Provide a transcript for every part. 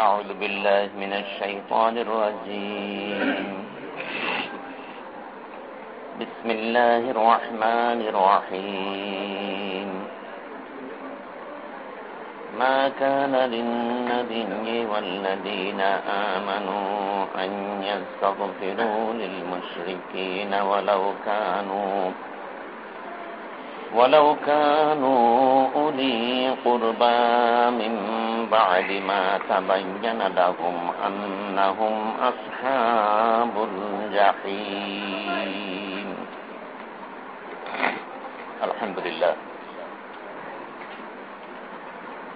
أعوذ بالله من الشيطان الرجيم. بسم الله الرحمن الرحيم. ما كان للنبي والذين آمنوا أن يستغفروا للمشركين ولو كانوا ولو كانوا أولي قربى من بعد ما تبين لهم أنهم أصحاب الجحيم الحمد لله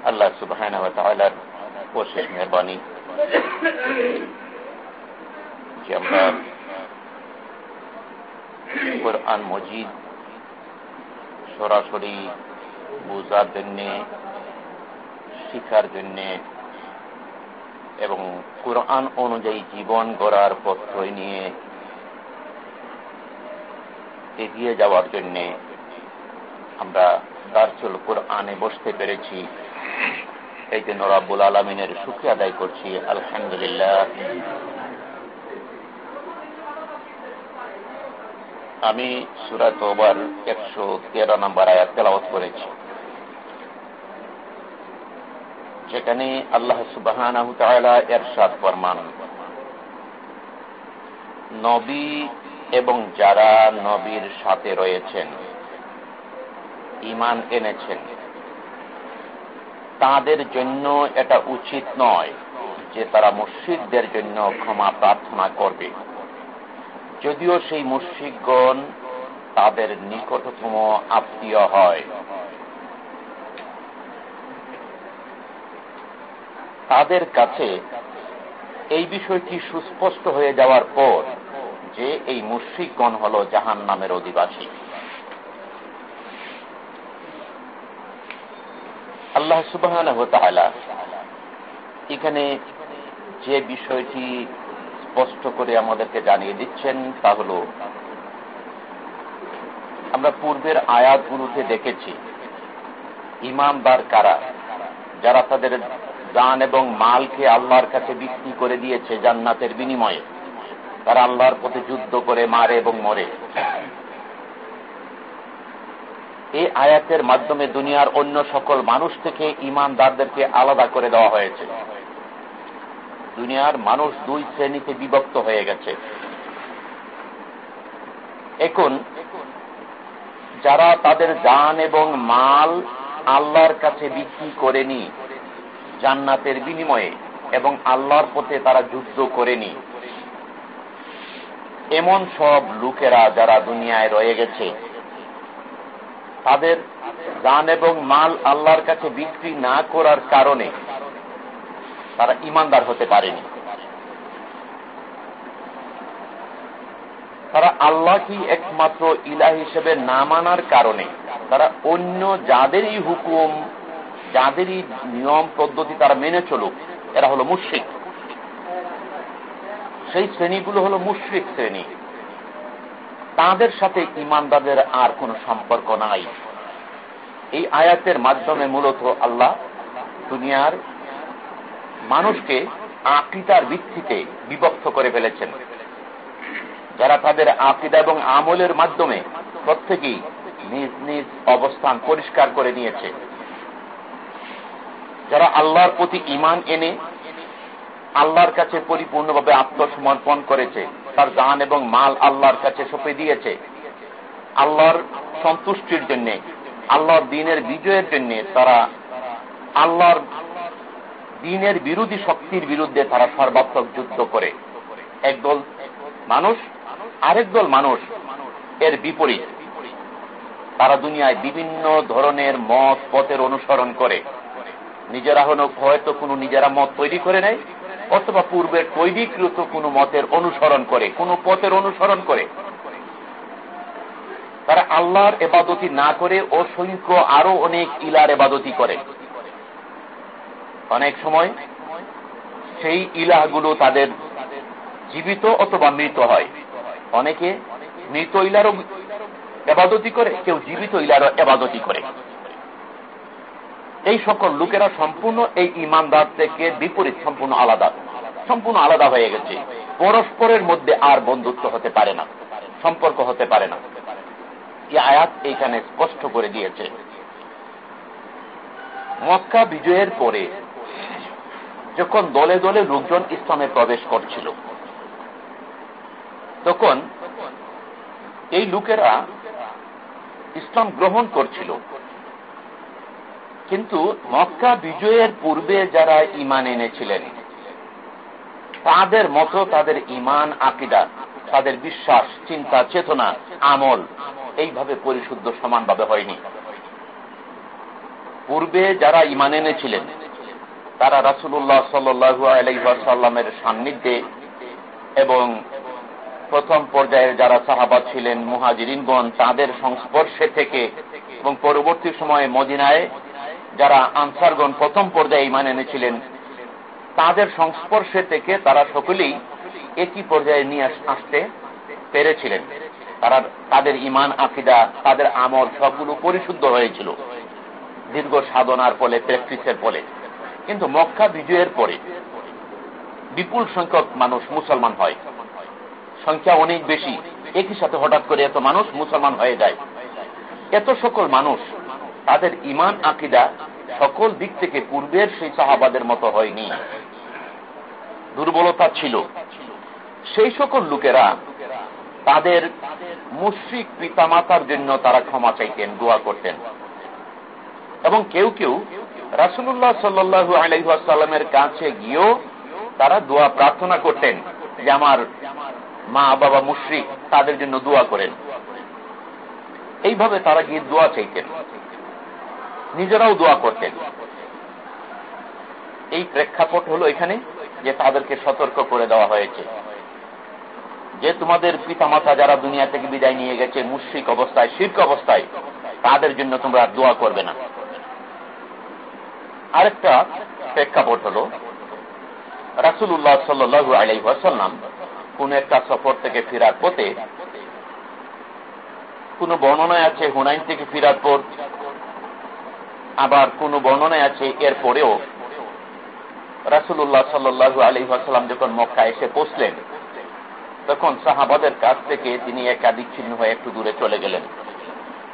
আল্লাহ সুবহানাহু ওয়া তাআলার অশেষ মেহরবানি যে আমরা কোরআন মজিদ সরাসরি বোঝার জন্য, শিখার জন্য এবং কোরআন অনুযায়ী জীবন গড়ার পত্রই নিয়ে এগিয়ে যাওয়ার জন্য আমরা দার্চুল কোরআনে বসতে পেরেছি। এই জন্য রাব্বুল আলমিনের সুখী আদায় করছি, আলহামদুলিল্লাহ। আমি সুরাত ওবার একশো তেরো নম্বর আয়াত তেলাওয়াত করেছি। যেখানে আল্লাহ সুবাহ এরশাদ ফরমান। নবী এবং যারা নবীর সাথে রয়েছেন ইমান এনেছেন, তাদের জন্য এটা উচিত নয় যে তারা মুর্শিদদের জন্য ক্ষমা প্রার্থনা করবে। যদিও সেই মুর্শিকগণ তাদের নিকটতম আত্মীয় হয়। তাদের কাছে এই বিষয়টি সুস্পষ্ট হয়ে যাওয়ার পর যে এই মুর্শিকগণ হল জাহান নামের অধিবাসী। আল্লাহ সুবাহ এখানে যে বিষয়টি স্পষ্ট করে আমাদেরকে জানিয়ে দিচ্ছেন, তা হল, আমরা পূর্বের আয়াতগুলোতে দেখেছি, ইমানদার কারা, যারা তাদের জান এবং মালকে আল্লাহর কাছে বিক্রি করে দিয়েছে জান্নাতের বিনিময়ে। তারা আল্লাহর পথে যুদ্ধ করে মারে এবং মরে। এই আয়াতের মাধ্যমে দুনিয়ার অন্য সকল মানুষ থেকে ইমানদারদেরকে আলাদা করে দেওয়া হয়েছে। দুনিয়ার মানুষ দুই শ্রেণীতে বিভক্ত হয়ে গেছে। এখন যারা তাদের জান এবং মাল আল্লাহর কাছে বিক্রি করেনি, জান্নাতের বিনিময়ে, এবং আল্লাহর পথে তারা যুদ্ধ করেনি, এমন সব লোকেরা যারা দুনিয়ায় রয়ে গেছে, তাদের জান এবং মাল আল্লাহর কাছে বিক্রি না করার কারণে তারা ইমানদার হতে পারেনি। তারা আল্লাহ কি একমাত্র ইলা হিসেবে না মানার কারণে তারা অন্য যাদেরই হুকুম, যাদেরই নিয়ম পদ্ধতি তারা মেনে চলুক, এরা হলো মুশ্রিক। সেই শ্রেণীগুলো হলো মুশ্রিক শ্রেণি। তাদের সাথে ইমানদারদের আর কোন সম্পর্ক নাই। এই আয়াতের মাধ্যমে মূলত আল্লাহ দুনিয়ার মানুষকে আকিদার ভিত্তিতে বিভক্ত করে ফেলেছেন। যারা তাদের আকিদা এবং আমলের মাধ্যমে প্রত্যেকেই নিজ নিজ অবস্থান পরিষ্কার করে নিয়েছে। যারা আল্লাহর প্রতি ইমান এনে আল্লাহর কাছে পরিপূর্ণভাবে আত্মসমর্পণ করেছে, তার দান এবং মাল আল্লাহর কাছে সঁপে দিয়েছে। আল্লাহর সন্তুষ্টির জন্য, আল্লাহর দিনের বিজয়ের জন্য তারা আল্লাহর দিনের বিরোধী শক্তির বিরুদ্ধে তারা সর্বাত্মক যুদ্ধ করে। একদল মানুষ, আরেক দল মানুষ, এর বিপরীত। তারা দুনিয়ায় বিভিন্ন ধরনের মত, পথের অনুসরণ করে। নিজেরা হয়তো কোনো নিজেরা মত তৈরি করে নেয়, অথবা পূর্বের তৈরিকৃত কোনো মতের অনুসরণ করে, কোনো পথের অনুসরণ করে। তারা আল্লাহর এবাদতি না করে অসংখ্য আরও অনেক ইলার এবাদতি করে। অনেক সময় সেই ইলাহগুলো তাদের জীবিত অথবা মৃত হয়। অনেকে মৃত ইলারও এবাদতি করে, কেউ জীবিত ইলারও এবাদতি করে। এই সকল লোকেরা সম্পূর্ণ এই ইমানদার থেকে বিপরীত, সম্পূর্ণ আলাদা। সম্পূর্ণ আলাদা হয়ে গেছে। পরস্পরের মধ্যে আর বন্ধুত্ব হতে পারে না, সম্পর্ক হতে পারে না। এই আয়াত এইখানে স্পষ্ট করে দিয়েছে। মক্কা বিজয়ের পরে যখন দলে দলে লোকজন ইসলামে প্রবেশ করছিল, তখন এই লোকেরা ইসলাম গ্রহণ করছিল। কিন্তু মক্কা বিজয়ের পূর্বে যারা ইমান এনেছিলেন, তাদের মতো তাদের ইমান আকিদা, তাদের বিশ্বাস, চিন্তা, চেতনা, আমল এইভাবে পরিশুদ্ধ সমানভাবে হয়নি। পূর্বে যারা ইমান এনেছিলেন তারা রাসুল্লাহ সাল্লু আলাইসাল্লামের সান্নিধ্যে এবং প্রথম পর্যায়ের যারা সাহাবাদ ছিলেন, মুহাজিরিনগণ, তাদের সংস্পর্শে থেকে এবং পরবর্তী সময়ে মদিনায় যারা আনসারগণ প্রথম পর্যায়ে ইমান এনেছিলেন, তাদের সংস্পর্শে থেকে তারা সকলেই একই পর্যায়ে নিয়ে আসতে পেরেছিলেন। তারা তাদের ইমান, আকিদা, তাদের আমল সবগুলো পরিশুদ্ধ হয়েছিল। দীর্ঘ সাধনার ফলে, প্র্যাকটিসের ফলে। কিন্তু মক্কা বিজয়ের পরে বিপুল সংখ্যক মানুষ মুসলমান হয়। সংখ্যা অনেক বেশি। একই সাথে হঠাৎ করে এত মানুষ মুসলমান হয়ে যায়। এত সকল মানুষ, তাদের ইমান আকিদা সকল দিক থেকে পূর্বের সেই সাহাবাদের মতো হয়নি। দুর্বলতা ছিল। সেই সকল লোকেরা তাদের মুশ্রিক পিতামাতার জন্য তারা ক্ষমা চাইতেন, দোয়া করতেন। এবং কেউ কেউ রাসুল্লাহ সাল্লু আলাইসাল্লামের কাছে গিয়েও তারা দোয়া প্রার্থনা করতেন যে আমার মা, বাবা মুশ্রিক তাদের জন্য দোয়া করেন। এইভাবে তারা গিয়ে দোয়া চাইতেন। নিজেরাও দোয়া করতেন। এই প্রেক্ষাপট হলো এখানে যে তাদেরকে সতর্ক করে দেওয়া হয়েছে। যে তোমাদের পিতামাতা যারা দুনিয়া থেকে বিদায় নিয়ে গেছে, মুশ্রিক অবস্থায়, শীর্ক অবস্থায়, তাদের জন্য তোমরা দোয়া করবে না। আরেকটা প্রেক্ষাপট হল রাসুল্লাহ সাল্লু আলাইসাল্লাম কোন একটা সফর থেকে ফেরার পথে কোন বর্ণনায় আছে হুনাইন থেকে ফিরার পর আবার কোন বর্ণনায় আছে এর পরেও রাসুল্লাহ সাল্লু আলহাম যখন মক্কা এসে পৌঁছলেন, তখন সাহাবাদের কাছ থেকে তিনি একাধিক চিহ্ন হয়ে একটু দূরে চলে গেলেন।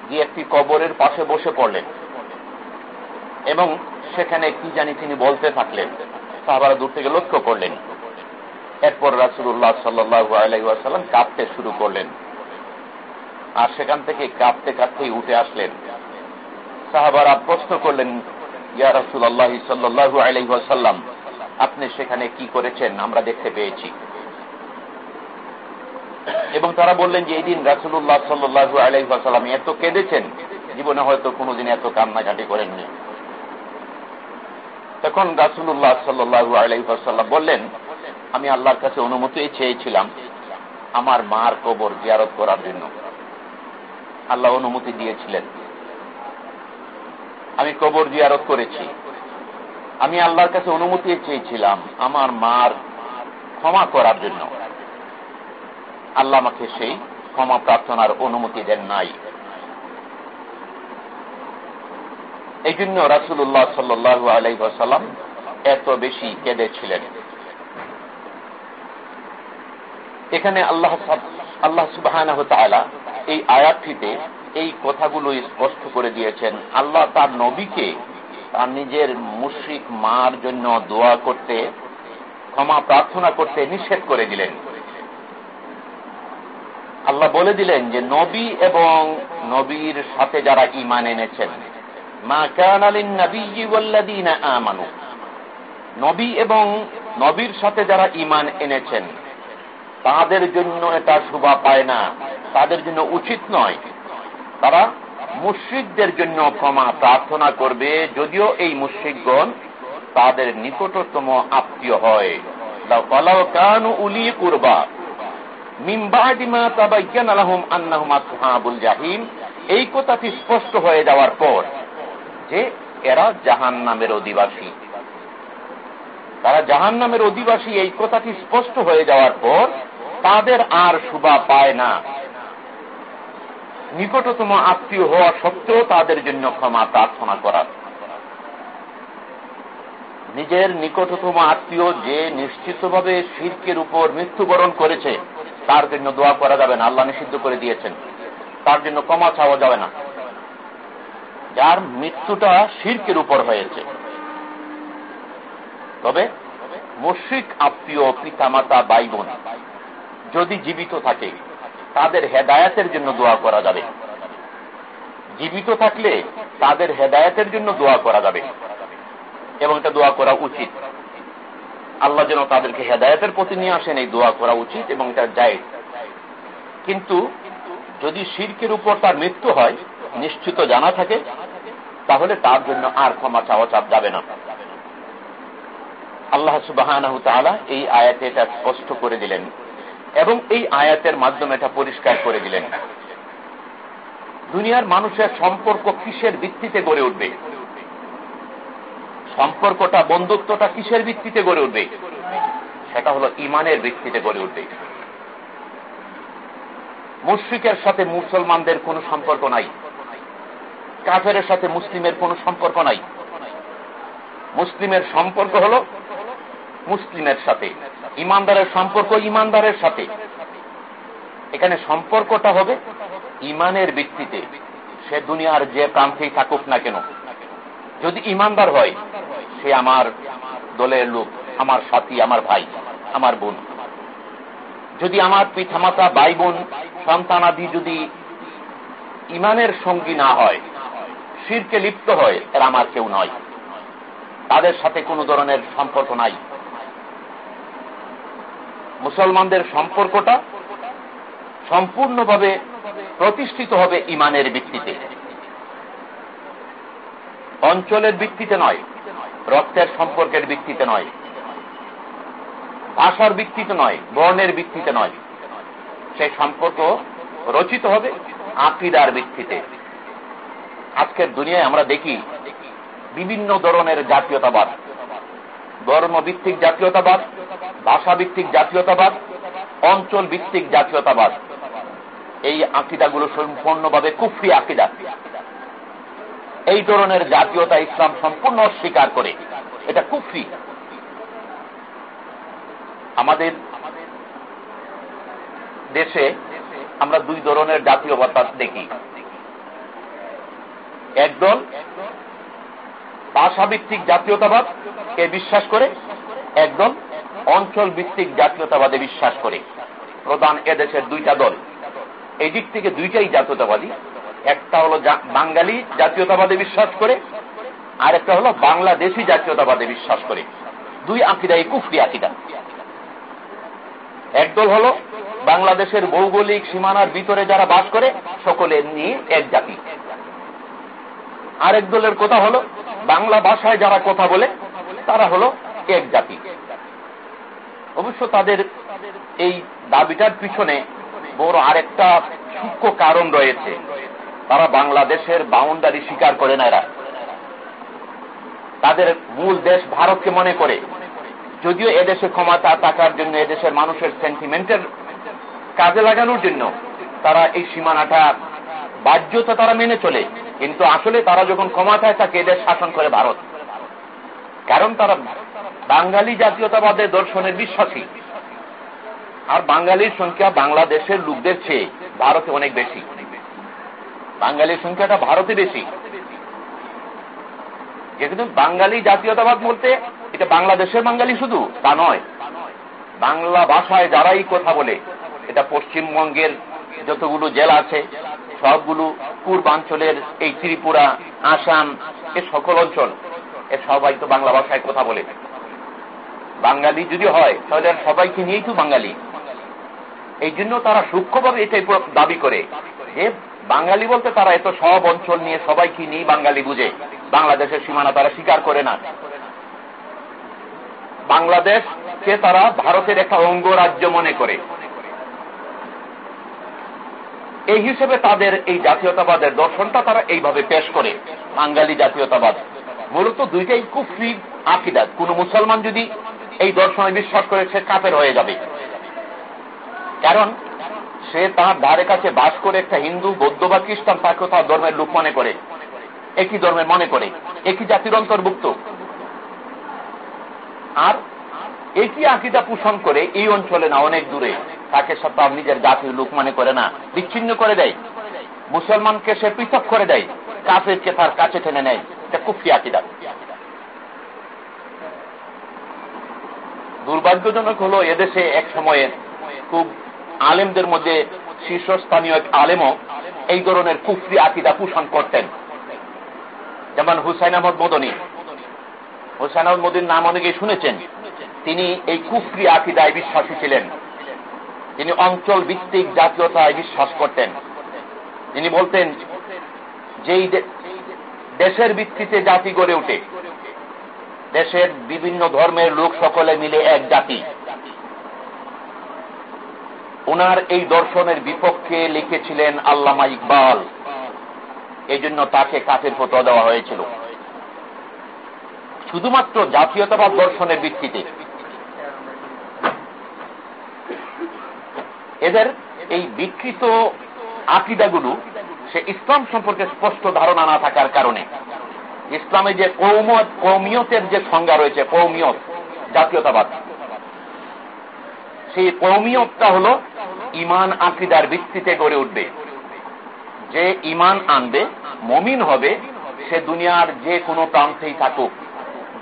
গিয়ে একটি কবরের পাশে বসে পড়লেন। এবং সেখানে কি জানি তিনি বলতে থাকলেন, সাহাবারা দূর থেকে লক্ষ্য করলেন। এরপর রাসুল্লাহ সাল্লু আলাইসাল্লাম কাঁপতে শুরু করলেন। আর সেখান থেকে কাঁপতে কাঁপতেই উঠে আসলেন। সাহাবারা প্রশ্ন করলেন, ইয়া রাসুল আল্লাহ সাল্লু আলাইসাল্লাম আপনি সেখানে কি করেছেন? আমরা দেখতে পেয়েছি। এবং তারা বললেন যে, এই দিন রাসুল্লাহ সাল্লু আলাইসাল্লাম এত কেঁদেছেন, জীবনে হয়তো কোনোদিন এত কান্নাকাটি করেননি। তখন রাসুল্লাহ সাল্লু আলাইসাল্লাম বললেন, আমি আল্লাহর কাছে অনুমতি চেয়েছিলাম আমার মার কবর জিয়ারত করার জন্য। আল্লাহ অনুমতি দিয়েছিলেন। আমি কবর জিয়ারত করেছি। আমি আল্লাহর কাছে অনুমতি চেয়েছিলাম আমার মার ক্ষমা করার জন্য। আল্লাহ আমাকে সেই ক্ষমা প্রার্থনার অনুমতি দেন নাই। এই জন্য রাসুল্লাহ সাল্লু আলাইসাল্লাম এত বেশি কেঁদেছিলেন। এখানে আল্লাহ আল্লাহ সুবাহ এই আয়াতটিতে এই কথাগুলো স্পষ্ট করে দিয়েছেন। আল্লাহ তার নবীকে তার নিজের মুশ্রিক মার জন্য দোয়া করতে, ক্ষমা প্রার্থনা করতে নিষেধ করে দিলেন। আল্লাহ বলে দিলেন যে, নবী এবং নবীর সাথে যারা ইমান এনেছেন নবী এবং নবীর সাথে যারা ইমান এনেছেন, তাদের জন্য এটা শোভা পায় না, তাদের জন্য উচিত নয়। তারা মুশ্রিকদের জন্য ক্ষমা প্রার্থনা করবে, যদিও এই মুশ্রিকগণ তাদের নিকটতম আত্মীয় হয়। উলি করবা। এই কথাটি স্পষ্ট হয়ে যাওয়ার পর যে এরা জাহান নামের অধিবাসী। তারা জাহান নামের অধিবাসী, এই কথাটি স্পষ্ট হয়ে যাওয়ার পর তাদের আর শুভা পায় না। নিকটতম আত্মীয় হওয়া সত্ত্বেও তাদের জন্য ক্ষমা প্রার্থনা করার নিজের নিকটতম আত্মীয় যে নিশ্চিতভাবে শির্কের উপর মৃত্যুবরণ করেছে, তার জন্য দোয়া করা যাবে না, আল্লাহ নিষিদ্ধ করে দিয়েছেন। তার জন্য ক্ষমা চাওয়া যাবে না। যার মৃত্যুটা শির্কের উপর হয়েছে। তবে মুশ্রিক আত্মীয়, পিতামাতা বাই বোন যদি জীবিত থাকে, তাদের হেদায়াতের জন্য দোয়া করা যাবে। জীবিত থাকলে তাদের হেদায়াতের জন্য দোয়া করা যাবে। এবং এটা দোয়া করা উচিত। আল্লাহ যেন তাদেরকে হেদায়তের প্রতি নিয়ে আসেন, এই দোয়া করা উচিত এবং এটা যায় কিন্তু যদি শির্কের উপর তার মৃত্যু হয় নিশ্চিত জানা থাকে, তাহলে তার জন্য আর ক্ষমা চাওয়া চাপ যাবে না। আল্লাহ সুবাহ এই আয়াতে এটা স্পষ্ট করে দিলেন এবং এই আয়াতের মাধ্যমে এটা পরিষ্কার করে দিলেন। দুনিয়ার মানুষের সম্পর্ক কিসের ভিত্তিতে গড়ে উঠবে? সম্পর্কটা, বন্ধুত্বটা কিসের ভিত্তিতে গড়ে উঠবে? সেটা হলো ইমানের ভিত্তিতে গড়ে উঠবে। মুশ্রিকের সাথে মুসলমানদের কোনো সম্পর্ক নাই। কাফের সাথে মুসলিমের কোনো সম্পর্ক নাই। মুসলিমের সম্পর্ক হল মুসলিমের সাথে। ইমানদারের সম্পর্ক ইমানদারের সাথে। এখানে সম্পর্কটা হবে ইমানের ভিত্তিতে। সে দুনিয়ার যে প্রান্তেই থাকুক না কেন। যদি ইমানদার হয়, সে আমার দলের লোক, আমার সাথী, আমার ভাই, আমার বোন। যদি আমার পিঠামাতা ভাই বোন সন্তানাদি যদি ইমানের সঙ্গী না হয় শিরকে লিপ্ত হয়, এরা আমার কেউ নয়। তাদের সাথে কোনো ধরনের সম্পর্ক নাই। মুসলমানদের সম্পর্কটা সম্পূর্ণভাবে প্রতিষ্ঠিত হবে ইমানের ভিত্তিতে। অঞ্চলের ভিত্তিতে নয়, রক্তের সম্পর্কের ভিত্তিতে নয়। ভাষার ভিত্তিতে নয়, বর্ণের ভিত্তিতে নয়। সেই সম্পর্ক রচিত হবে আকিদার ভিত্তিতে। আজকের দুনিয়ায় আমরা দেখি বিভিন্ন ধরনের জাতীয়তাবাদ। ধর্মভিত্তিক জাতীয়তাবাদ ভাষা ভিত্তিক জাতীয়তাবাদ অঞ্চল ভিত্তিক জাতীয়তাবাদ। এই আকিদাগুলো সম্পূর্ণভাবে কুফরি আকিদা। এই ধরনের জাতীয়তা ইসলাম সম্পূর্ণ অস্বীকার করে। এটা কুফরি। আমাদের দেশে আমরা দুই ধরনের জাতীয় জাতীয়তা দেখি। একদল ভাষাভিত্তিক জাতীয়তাবাদ কে বিশ্বাস করে, একদল অঞ্চল ভিত্তিক জাতীয়তাবাদে বিশ্বাস করে। প্রধান এদেশের দুইটা দল। এই দিক থেকে দুইটাই জাতীয়তাবাদী। একটা হলো বাঙালি জাতীয়তাবাদে বিশ্বাস করে আর একটা হলো বাংলাদেশি জাতীয়তাবাদে বিশ্বাস করে। দুই আকিদা এই কুফরি আকিদা। একদল হল বাংলাদেশের ভৌগোলিক সীমানার ভিতরে যারা বাস করে, সকলে নিয়ে এক জাতি। আরেক দলের কথা হল, বাংলা ভাষায় যারা কথা বলে, তারা হল এক জাতি। অবশ্য তাদের এই দাবিটার পিছনে বড় আরেকটা সূক্ষ্ম কারণ রয়েছে। তারা বাংলাদেশের বাউন্ডারি স্বীকার করে না এরা। তাদের মূল দেশ ভারতকে মনে করে। যদিও এদেশে ক্ষমতা থাকার জন্য এদেশের মানুষের সেন্টিমেন্টের কাজে লাগানোর জন্য তারা এই সীমানাটা বাহ্যতা তারা মেনে চলে, কিন্তু আসলে তারা যখন ক্ষমতায় থাকে এদের শাসন করে ভারত। কারণ তারা বাঙালি জাতীয়তাবাদের দর্শনের বিশ্বাসী। আর বাঙালির সংখ্যা বাংলাদেশের লোকদের চেয়ে ভারতে অনেক বেশি। বাঙালির সংখ্যাটা ভারতে বেশি। কিন্তু বাঙালি জাতীয়তাবাদ বলতে এটা বাংলাদেশের বাঙালি শুধু, তা নয়। বাংলা ভাষায় যারাই কথা বলে, এটা পশ্চিমবঙ্গের যতগুলো জেলা আছে সবগুলো পূর্বাঞ্চলের এই ত্রিপুরা, আসাম, এ সকল অঞ্চল, এ সবাই তো বাংলা ভাষায় কথা বলে। বাঙালি যদি হয়, তাহলে সবাইকে নিয়েই তো বাঙালি। এই জন্য তারা সূক্ষ্মভাবে এটাই দাবি করে যে, বাঙালি বলতে তারা এত সব অঞ্চল নিয়ে সবাইকে নিয়ে বাঙালি বুঝে। বাংলাদেশের সীমানা তারা স্বীকার করে না। বাংলাদেশকে তারা ভারতের একটা অঙ্গরাজ্য মনে করে। এই হিসেবে তাদের এই জাতীয়তাবাদের দর্শনটা তারা এইভাবে পেশ করে, বাঙালি জাতীয়তাবাদ। মূলত দুইটাই কুফরি আকিদাত কোন মুসলমান যদি এই দর্শনে বিশ্বাস করে সে কাপের হয়ে যাবে। কারণ সে তার ধারে কাছে বাস করে একটা হিন্দু, বৌদ্ধ বা খ্রিস্টান তাকে তার ধর্মের লোক মনে করে, একই ধর্মের মনে করে, একই জাতির অন্তর্ভুক্ত। আর একই আকিদা পোষণ করে এই অঞ্চলে না, অনেক দূরে। তাকে সব তার নিজের জাতীয় লোক মনে করে না, বিচ্ছিন্ন করে দেয়। মুসলমানকে সে পৃথক করে দেয়, কাফেরকে তার কাছে টেনে নেয়। এটা কুফি আকিদা। দুর্ভাগ্যজনক হলো, এদেশে এক সময়ে খুব আলেমদের মধ্যে শীর্ষস্থানীয় এক আলেমও এই ধরনের কুফরি আকিদা পোষণ করতেন। যেমন হুসাইন আহমদ মদনী। হুসাইন আহমদ মদির নাম অনেকে শুনেছেন। তিনি এই কুফরি আকিদায় বিশ্বাসী ছিলেন। তিনি অঞ্চল ভিত্তিক জাতীয়তায় বিশ্বাস করতেন। তিনি বলতেন, যেই দেশের ভিত্তিতে জাতি গড়ে ওঠে দেশের বিভিন্ন ধর্মের লোক সকলে মিলে এক জাতি। ওনার এই দর্শনের বিপক্ষে লিখেছিলেন আল্লামা ইকবাল। এই জন্য তাকে কাফের ফতোয়া দেওয়া হয়েছিল। শুধুমাত্র জাতীয়তাবাদ দর্শনের ভিত্তিতে। এদের এই বিকৃত আকিদাগুলো সে ইসলাম সম্পর্কে স্পষ্ট ধারণা না থাকার কারণে। ইসলামে যে কৌমত, কৌমিয়তের যে সংজ্ঞা রয়েছে, কৌমিয়ত, জাতীয়তাবাদ। সেই কৌমিয়তটা হল ইমান আকিদার ভিত্তিতে গড়ে উঠবে। যে ইমান আনবে, মমিন হবে, সে দুনিয়ার যে কোনো প্রান্তেই থাকুক,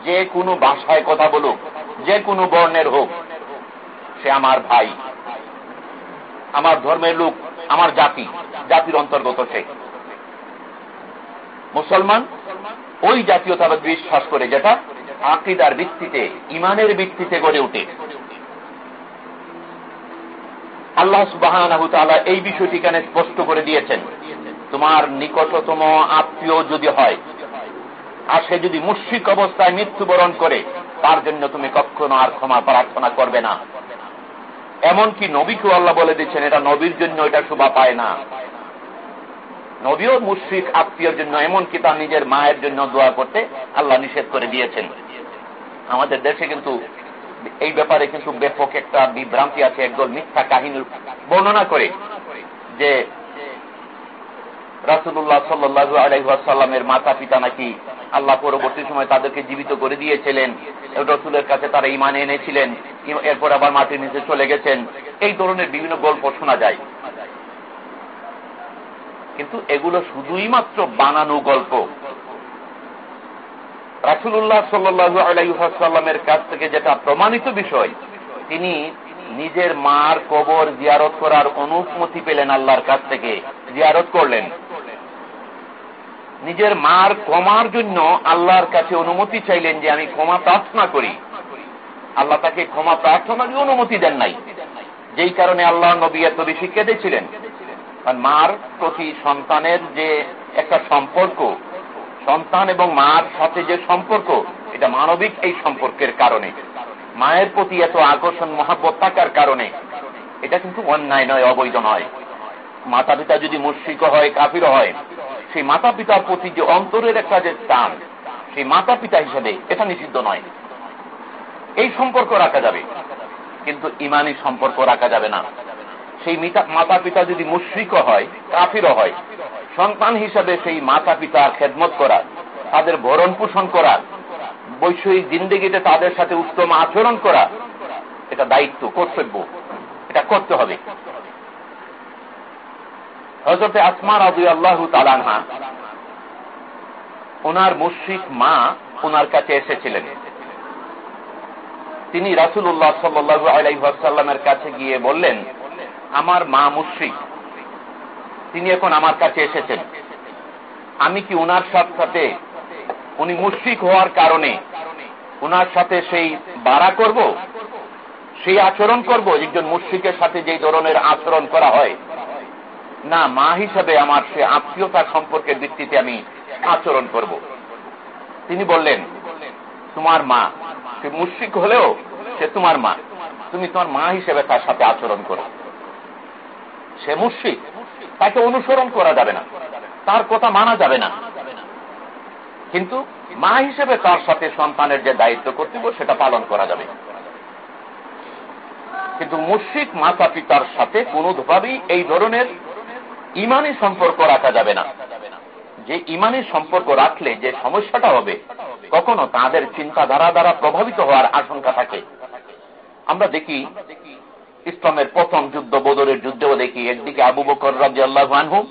যে কোনো ভাষায় কথা বলুক, যে কোনো বর্ণের হোক, সে আমার ভাই। আমার ধর্মের লোক, আমার জাতি, জাতির অন্তর্গত সে। মুসলমান ওই জাতীয়তাবাদ বিশ্বাস করে যেটা আকিদার ভিত্তিতে, ইমানের ভিত্তিতে গড়ে উঠে আল্লাহ সুবাহ এই বিষয়টি কেন স্পষ্ট করে দিয়েছেন। তোমার নিকটতম আত্মীয় যদি হয়, আর সে যদি মুশ্রিক অবস্থায় মৃত্যুবরণ করে, তার জন্য তুমি কখনো আর ক্ষমা প্রার্থনা করবে না। এমনকি নবীকেও আল্লাহ বলে দিচ্ছেন, এটা নবীর জন্য এটা শোভা পায় না। নবীও মুশ্রিক, আত্মীয়র জন্য, এমনকি তার নিজের মায়ের জন্য দোয়া করতে আল্লাহ নিষেধ করে দিয়েছেন। আমাদের দেশে কিন্তু এই ব্যাপারে কিন্তু ব্যাপক একটা বিভ্রান্তি আছে, একদল মিথ্যা কাহিনীর বর্ণনা করে যে রাসুল্লাহ সাল্লু আলাইসাল্লামের মাতা পিতা নাকি আল্লাহ পরবর্তী সময় তাদেরকে জীবিত করে দিয়েছিলেন, রসুলের কাছে তারা ইমানে এনেছিলেন, এরপর আবার মাটির নিচে চলে গেছেন, এই ধরনের বিভিন্ন গল্প শোনা যায়। কিন্তু এগুলো শুধুই মাত্র বানানো গল্প। রাসুল্লাহ সাল্লু আলাইসাল্লামের কাছ থেকে যেটা প্রমাণিত বিষয়, তিনি নিজের মার কবর জিয়ারত করার অনুমতি পেলেন আল্লাহর কাছ থেকে, জিয়ারত করলেন। নিজের মার ক্ষমার জন্য আল্লাহর কাছে অনুমতি চাইলেন যে আমি ক্ষমা প্রার্থনা করি। আল্লাহ তাকে ক্ষমা প্রার্থনার অনুমতি দেন নাই। যেই কারণে আল্লাহ নবী এত বেশি কেঁদেছিলেন। মার প্রতি সন্তানের যে একটা সম্পর্ক, সন্তান এবং মার সাথে যে সম্পর্ক, এটা মানবিক এই সম্পর্কের কারণে। মায়ের প্রতি এত আকর্ষণ, মহাব্বত থাকার কারণে। এটা কিন্তু অন্যায় নয়, অবৈধ নয়। মাতা পিতা যদি মুশ্রিক হয় কাফির হয় সেই মাতা পিতার প্রতি যে অন্তরের একটা যে টান, সেই মাতা পিতা হিসেবে এটা নিষিদ্ধ নয়। এই সম্পর্ক রাখা যাবে, কিন্তু ইমানি সম্পর্ক রাখা যাবে না। সেই মাতা পিতা যদি মুশ্রিক হয়, কাফিরও হয়, সন্তান হিসাবে সেই মাতা পিতার খেদমত করা, তাদের ভরণ পোষণ করা বৈষয়িক জিন্দগিতে তাদের সাথে উত্তম আচরণ করা, এটা দায়িত্ব, কর্তব্য, এটা করতে হবে। হজরতে আসমা রাজু আল্লাহ তালানহা ওনার মুশ্রিক মা ওনার কাছে এসেছিলেন। তিনি রাসুল্লাহ সাল্লু আলাইসাল্লামের কাছে গিয়ে বললেন, আমার মা মুশ্রিক, তিনি এখন আমার কাছে এসেছেন। আমি কি ওনার সাথে, উনি মুশ্রিক হওয়ার কারণে ওনার সাথে সেই বাড়া করব? সেই আচরণ করব? একজন মুশ্রিকের সাথে যেই ধরনের আচরণ করা হয় না, মা হিসাবে আমার সে আত্মীয়তা সম্পর্কের ভিত্তিতে আমি আচরণ করব। তিনি বললেন, তোমার মা, সে মুশ্রিক হলেও সে তোমার মা। তুমি তোমার মা হিসেবে তার সাথে আচরণ করো। সে মুশ্রিক, তাকে অনুসরণ করা যাবে না। তার কথা মানা যাবে না। কিন্তু মা হিসেবে তার সাথে সন্তানের যে দায়িত্ব কর্তব্য, সেটা পালন করা যাবে। কিন্তু মুশ্রিক মাতা পিতার সাথে কোনোভাবেই এই ধরনের ইমানি সম্পর্ক রাখা যাবে না। যে ইমানি সম্পর্ক রাখলে যে সমস্যাটা হবে, কখনো তাদের চিন্তাধারা দ্বারা প্রভাবিত হওয়ার আশঙ্কা থাকে। আমরা দেখি ইসলামের প্রথম যুদ্ধ, বদরের যুদ্ধেও দেখি একদিকে আবু বকর রাজি আল্লাহ আনহু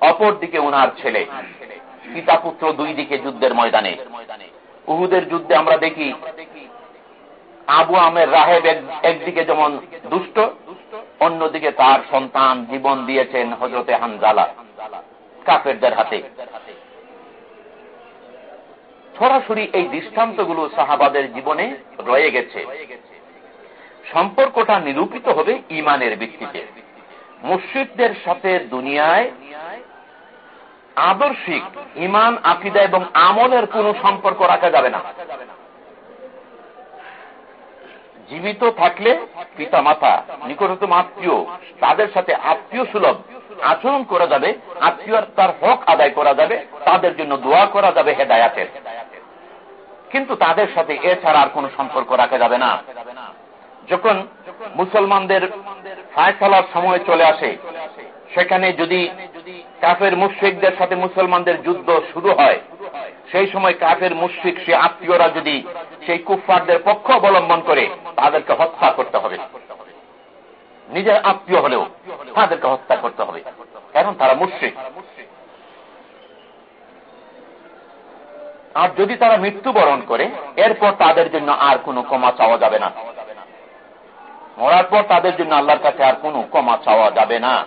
অপর দিকে উনার ছেলে পিতা পুত্র দুই দিকে যুদ্ধের ময়দানে। উহুদের যুদ্ধে আমরা দেখি আবু আমের রাহেব একদিকে যেমন দুষ্ট অন্যদিকে তার সন্তান জীবন দিয়েছেন হজরতে হানজালা কাফেরদের হাতে। সরাসরি এই দৃষ্টান্তগুলো সাহাবাদের জীবনে রয়ে গেছে। সম্পর্কটা নিরূপিত হবে ইমানের ভিত্তিতে। মুশ্রিকদের সাথে দুনিয়ায় আদর্শিক ইমান আকিদা এবং আমলের কোন সম্পর্ক রাখা যাবে না। জীবিত থাকলে পিতা মাতা নিকটতম আত্মীয়, তাদের সাথে আত্মীয় সুলভ আচরণ করা যাবে আত্মীয়র তার হক আদায় করা যাবে, তাদের জন্য দোয়া করা যাবে হেদায়াতের। কিন্তু তাদের সাথে এছাড়া আর কোন সম্পর্ক রাখা যাবে না। যখন মুসলমানদের ফায়সালার সময় চলে আসে, সেখানে যদি কাফের মুশ্রিকদের সাথে মুসলমানদের যুদ্ধ শুরু হয় সেই সময় কাফের মুশ্রিক সে আত্মীয়রা যদি সেই কুফারদের পক্ষ অবলম্বন করে, তাদেরকে হত্যা করতে হবে। নিজের আত্মীয় হলেও তাদেরকে হত্যা করতে হবে। কারণ তারা মুশ্রিক। আর যদি তারা মৃত্যুবরণ করে, এরপর তাদের জন্য আর কোনো কমা চাওয়া যাবে না। মরার পর তাদের জন্য আল্লাহর কাছে আর কোনো কমা চাওয়া যাবে না।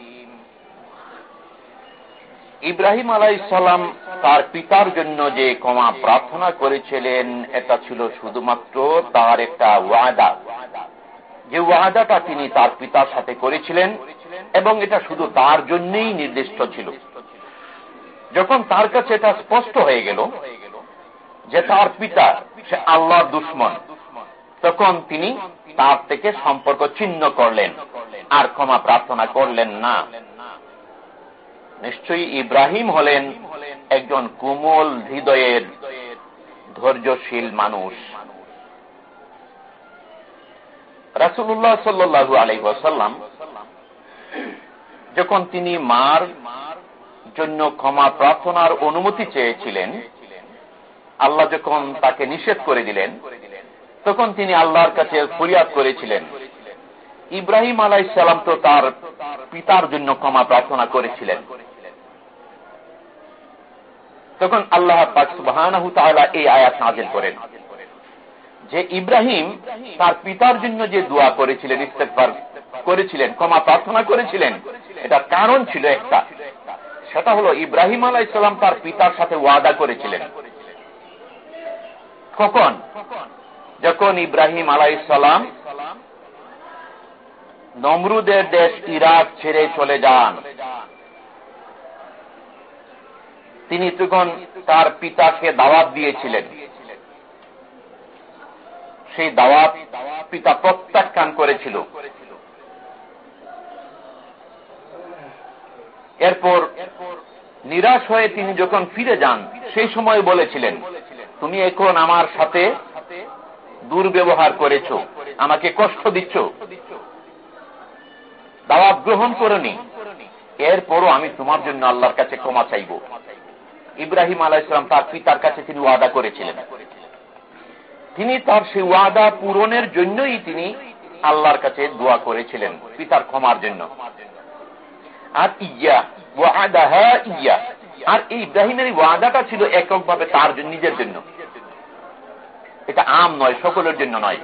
ইব্রাহিম আলাইসাল্লাম তার পিতার জন্য যে ক্ষমা প্রার্থনা করেছিলেন, এটা ছিল শুধুমাত্র তার একটা ওয়াদা। যে ওয়াদাটা তিনি তার পিতার সাথে করেছিলেন, এবং এটা শুধু তার জন্যই নির্দিষ্ট ছিল। যখন তার কাছে এটা স্পষ্ট হয়ে গেল যে তার পিতা, সে আল্লাহর দুশ্মন, তখন তিনি তার থেকে সম্পর্ক ছিন্ন করলেন, আর ক্ষমা প্রার্থনা করলেন না। নিশ্চয়ই ইব্রাহিম হলেন একজন কোমল হৃদয়ের ধৈর্যশীল মানুষ। রাসুল্লাহ সাল্লু আলহাসাল্লাম যখন তিনি মার জন্য ক্ষমা প্রার্থনার অনুমতি চেয়েছিলেন, আল্লাহ যখন তাকে নিষেধ করে দিলেন, তখন তিনি আল্লাহর কাছে ফরিয়াদ করেছিলেন। ইব্রাহিম আলাইসাল্লাম তো তার পিতার জন্য ক্ষমা প্রার্থনা করেছিলেন। তখন আল্লাহ সুবাহ এই আয়াত নাজেল করেন। যে ইব্রাহিম তার পিতার জন্য যে দোয়া করেছিলেন ইস্তেকবার করেছিলেন, ক্ষমা প্রার্থনা করেছিলেন, এটা কারণ ছিল একটা। সেটা হলো ইব্রাহিম আলাহ ইসলাম তার পিতার সাথে ওয়াদা করেছিলেন। কখন? যখন ইব্রাহিম আলাহ ইসলাম নমরুদের দেশ ইরাক ছেড়ে চলে যান। তিনি তখন তার পিতাকে দাওয়াত দিয়েছিলেন। সেই দাওয়াত পিতা প্রত্যাখ্যান করেছিল। এরপর নিরাশ হয়ে তিনি যখন ফিরে যান, সেই সময় বলেছিলেন, তুমি এখন আমার সাথে দুর্ব্যবহার করেছ, আমাকে কষ্ট দিচ্ছ। দাওয়াত গ্রহণ করনি এরপরও আমি তোমার জন্য আল্লাহর কাছে ক্ষমা চাইব। ইব্রাহিম আলাইসালাম তার পিতার কাছে তিনি ওয়াদা করেছিলেন। তিনি তার সেই ওয়াদা পূরণের জন্যই তিনি আল্লাহর কাছে দোয়া করেছিলেন, পিতার ক্ষমার জন্য। আর ইয়া ইয়া। আর এই ইব্রাহিমের ওয়াদাটা ছিল এককভাবে তার নিজের জন্য। এটা আম নয়, সকলের জন্য নয়।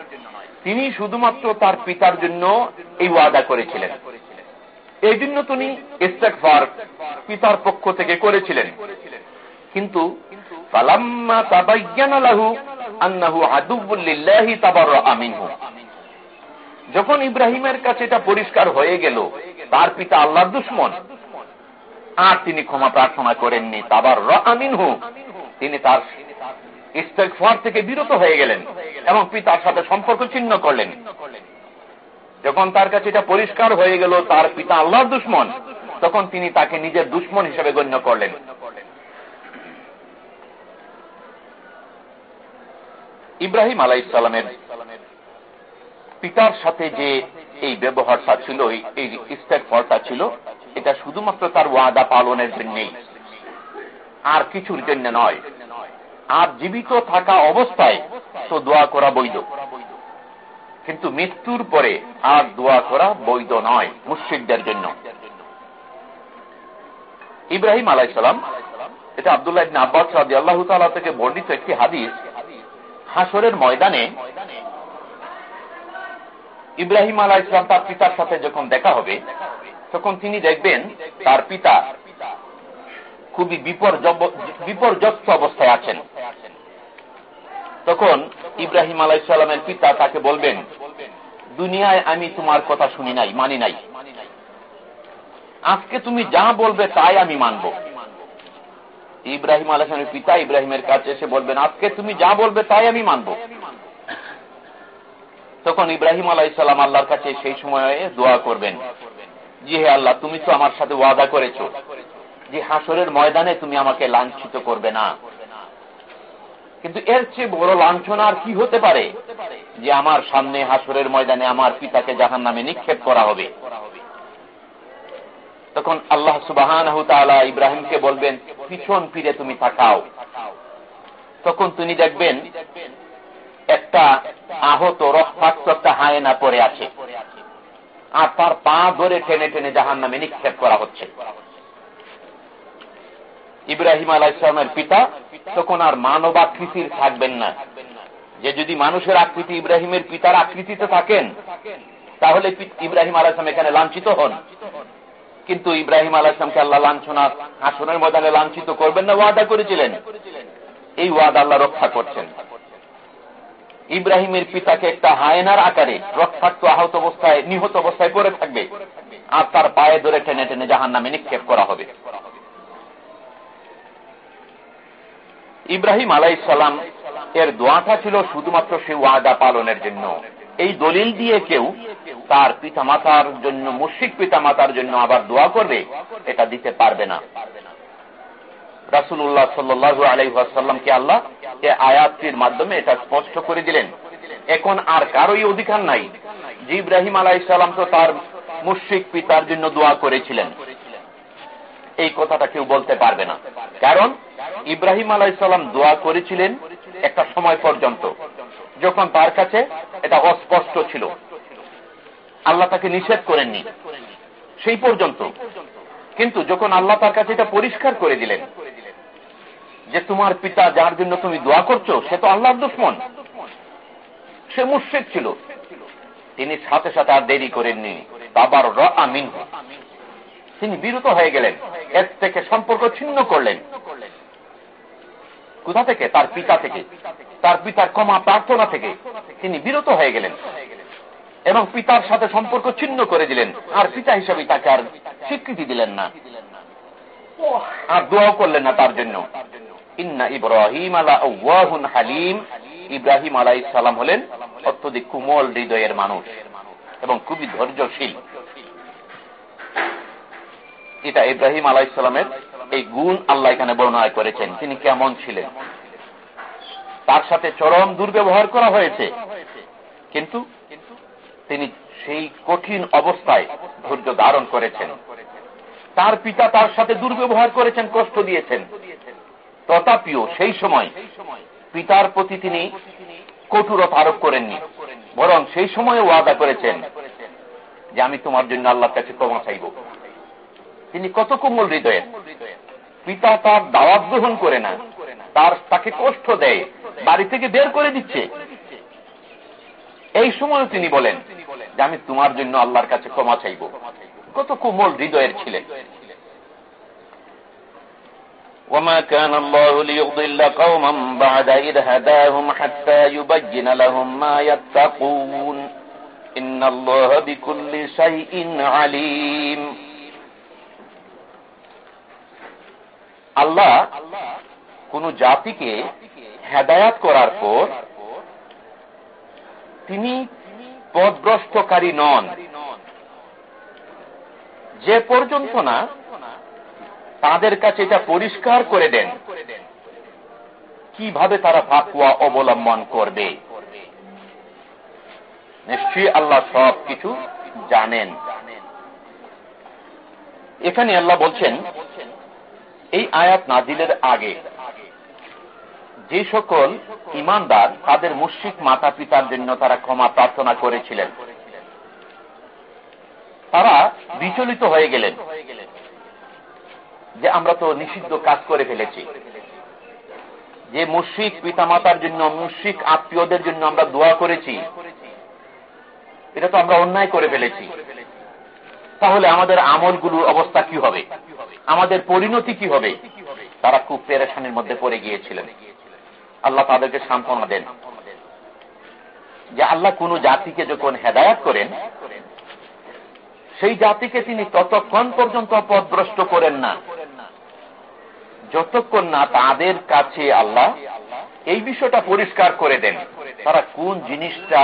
তিনি শুধুমাত্র তার পিতার জন্য এই ওয়াদা করেছিলেন। এই জন্য তিনি পিতার পক্ষ থেকে করেছিলেন। কিন্তু যখন ইব্রাহিমের কাছে এটা পরিষ্কার হয়ে গেল, তার পিতা আল্লাহর দুশ্মন। আর তিনি ক্ষমা প্রার্থনা করেননি তাবার র আমিনহু তিনি তার ইস্তেকফার থেকে বিরত হয়ে গেলেন এবং পিতার সাথে সম্পর্ক ছিন্ন করলেন। যখন তার কাছে এটা পরিষ্কার হয়ে গেল, তার পিতা আল্লাহর দুশ্মন, তখন তিনি তাকে নিজের দুশ্মন হিসেবে গণ্য করলেন। ইব্রাহিম আলাই ইসলামের পিতার সাথে যে এই ব্যবহারটা ছিল, এই ইস্তেক ফলটা ছিল, এটা শুধুমাত্র তার ওয়াদা পালনের জন্যই। আর কিছুর জন্য নয়। আর জীবিত থাকা অবস্থায় তো দোয়া করা বৈধ। কিন্তু মৃত্যুর পরে আর দোয়া করা বৈধ নয় মুশ্রিকদের জন্য। ইব্রাহিম আলাইসালাম এটা আবদুল্লাহ আব্বাস রাজি আল্লাহ তালা থেকে বর্ণিত একটি হাদিস হাসরের ময়দানে ইব্রাহিম আলাহ ইসলাম তার পিতার সাথে যখন দেখা হবে, তখন তিনি দেখবেন তার পিতা খুবই বিপর্যস্ত অবস্থায় আছেন। তখন ইব্রাহিম আলাহ ইসলামের পিতা তাকে বলবেন, দুনিয়ায় আমি তোমার কথা শুনি নাই, মানি নাই। আজকে তুমি যা বলবে তাই আমি মানব। ইব্রাহিম আলাহামের পিতা ইব্রাহিমের কাছে এসে বলবেন, আজকে তুমি যা বলবে তাই আমি মানব। তখন ইব্রাহিম আলাহ ইসলাম আল্লাহর কাছে সেই সময়ে দোয়া করবেন, জি হে আল্লাহ, তুমি তো আমার সাথে ওয়াদা করেছ যে হাসরের ময়দানে তুমি আমাকে লাঞ্ছিত করবে না। কিন্তু এর চেয়ে বড় লাঞ্ছনা আর কি হতে পারে? যে আমার সামনে হাসরের ময়দানে আমার পিতাকে জাহান নামে নিক্ষেপ করা হবে। তখন আল্লাহ সুবাহান ইব্রাহিমকে বলবেন, পিছন ফিরে তুমি তাকাও। তখন তিনি দেখবেন, একটা আহত রক্তাক্ত একটা হায়না পড়ে আছে। আর তার পা ধরে টেনে টেনে জাহান নামে নিক্ষেপ করা হচ্ছে। ইব্রাহিম আলাহ ইসলামের পিতা তখন আর মানব আকৃতির থাকবেন না। যে যদি মানুষের আকৃতি ইব্রাহিমের পিতার আকৃতিতে থাকেন, তাহলে ইব্রাহিম আলাইসলাম এখানে লাঞ্ছিত হন। কিন্তু ইব্রাহিম আলাইসলামকে আল্লাহ লাঞ্ছনা আসনের ময়দানে লাঞ্ছিত করবেন না, ওয়াদা করেছিলেন। এই ওয়াদা আল্লাহ রক্ষা করছেন। ইব্রাহিমের পিতাকে একটা হায়নার আকারে রক্তাক্ত আহত অবস্থায়, নিহত অবস্থায় পড়ে থাকবে। আর তার পায়ে ধরে টেনে টেনে জাহান নামে নিক্ষেপ করা হবে। ইব্রাহিম আলাইসালাম এর দোয়াটা ছিল শুধুমাত্র সে ওয়াদা পালনের জন্য। এই দলিল দিয়ে কেউ তার পিতা মাতার জন্য মুশিক পিতা মাতার জন্য আবার দোয়া করবে, এটা দিতে পারবে না। রাসুল্লাহ সাল্লু আলাইসাল্লামকে আল্লাহ এ আয়াতটির মাধ্যমে এটা স্পষ্ট করে দিলেন। এখন আর কারোই অধিকার নাই। যে ইব্রাহিম আলাইসাল্লাম তো তার মুশিক পিতার জন্য দোয়া করেছিলেন। এই কথাটা কেউ বলতে পারবে না। কারণ ইব্রাহিম আলাইসাল্লাম দোয়া করেছিলেন একটা সময় পর্যন্ত। যখন তার কাছে এটা অস্পষ্ট ছিল, আল্লাহ তাকে নিষেধ করেননি সেই পর্যন্ত। কিন্তু যখন আল্লাহ তার কাছে এটা পরিষ্কার করে দিলেন, যে তোমার পিতা যার জন্য তুমি দোয়া করছ, সে তো আল্লাহর দুশ্মন। সে মুর্শেদ ছিল। তিনি সাথে সাথে আর দেরি করেননি। বাবার র আমিন তিনি বিরত হয়ে গেলেন। এর থেকে সম্পর্ক ছিন্ন করলেন। কোথা থেকে? তার পিতা থেকে। তার পিতার ক্ষমা প্রার্থনা থেকে তিনি বিরত হয়ে গেলেন এবং পিতার সাথে সম্পর্ক ছিন্ন করে দিলেন। আর পিতা হিসাবে তাকে আর স্বীকৃতি দিলেন না। আর দোয়াও করলেন না তার জন্য। ইন্না ইব্রাহিম আলা হালিম। ইব্রাহিম আলাই সালাম হলেন অত্যধিক কুমল হৃদয়ের মানুষ এবং খুবই ধৈর্যশীল। এটা ইব্রাহিম আলাইসালামের এই গুণ আল্লাহ এখানে বর্ণনা করেছেন। তিনি কেমন ছিলেন? তার সাথে চরম দুর্ব্যবহার করা হয়েছে। কিন্তু তিনি সেই কঠিন অবস্থায় ধৈর্য ধারণ করেছেন। তার পিতা তার সাথে দুর্ব্যবহার করেছেন, কষ্ট দিয়েছেন। তথাপিও সেই সময় পিতার প্রতি তিনি কঠোরতা আরোপ করেননি, বরং সেই সময় ওয়াদা করেছেন যে আমি তোমার জন্য আল্লাহর কাছে ক্ষমা চাইব। তিনি কত কোমল হৃদয়ের পিতা তার দাওয়াত গ্রহণ করে না তার তাকে কষ্ট দেয় বাড়ি থেকে বের করে দিচ্ছে এই সময় তিনি বলেন যে আমি তোমার জন্য আল্লাহর কাছে ক্ষমা চাইব কত কোমল হৃদয়ের ছিলেন وما كان الله ليضل قوما بعد إذ هداهم حتى يبين لهم ما يتقون إن الله بكل شيء عليم আল্লাহ কোন জাতিকে হেদায়াত করার পর তিনি পদভ্রষ্টকারী নন। যে পর্যন্ত না তাদের কাছে এটা পরিষ্কার করে দেন কীভাবে তারা ফাকুয়া অবলম্বন করবে। নিশ্চয়ই আল্লাহ সব কিছু জানেন। এখানে আল্লাহ বলছেন এই আয়াত নাজিলের আগে। যে সকল ইমানদার তাদের মুশ্রিক মাতা পিতার জন্য তারা ক্ষমা প্রার্থনা করেছিলেন। তারা বিচলিত হয়ে গেলেন যে আমরা তো নিষিদ্ধ কাজ করে ফেলেছি। যে মুশ্রিক পিতামাতার জন্য, মুশ্রিক আত্মীয়দের জন্য আমরা দোয়া করেছি। এটা তো আমরা অন্যায় করে ফেলেছি। তাহলে আমাদের আমলগুলোর অবস্থা কি হবে? আমাদের পরিণতি কি হবে? তারা খুব পেরেশানির মধ্যে পড়ে গিয়েছিলেন। আল্লাহ তাদেরকে সান্ত্বনা দেন যে আল্লাহ কোন জাতিকে যখন হেদায়াত করেন, সেই জাতিকে তিনি ততক্ষণ পর্যন্ত পদভ্রষ্ট করেন না। যতক্ষণ না তাদের কাছে আল্লাহ এই বিষয়টা পরিষ্কার করে দেন, তারা কোন জিনিসটা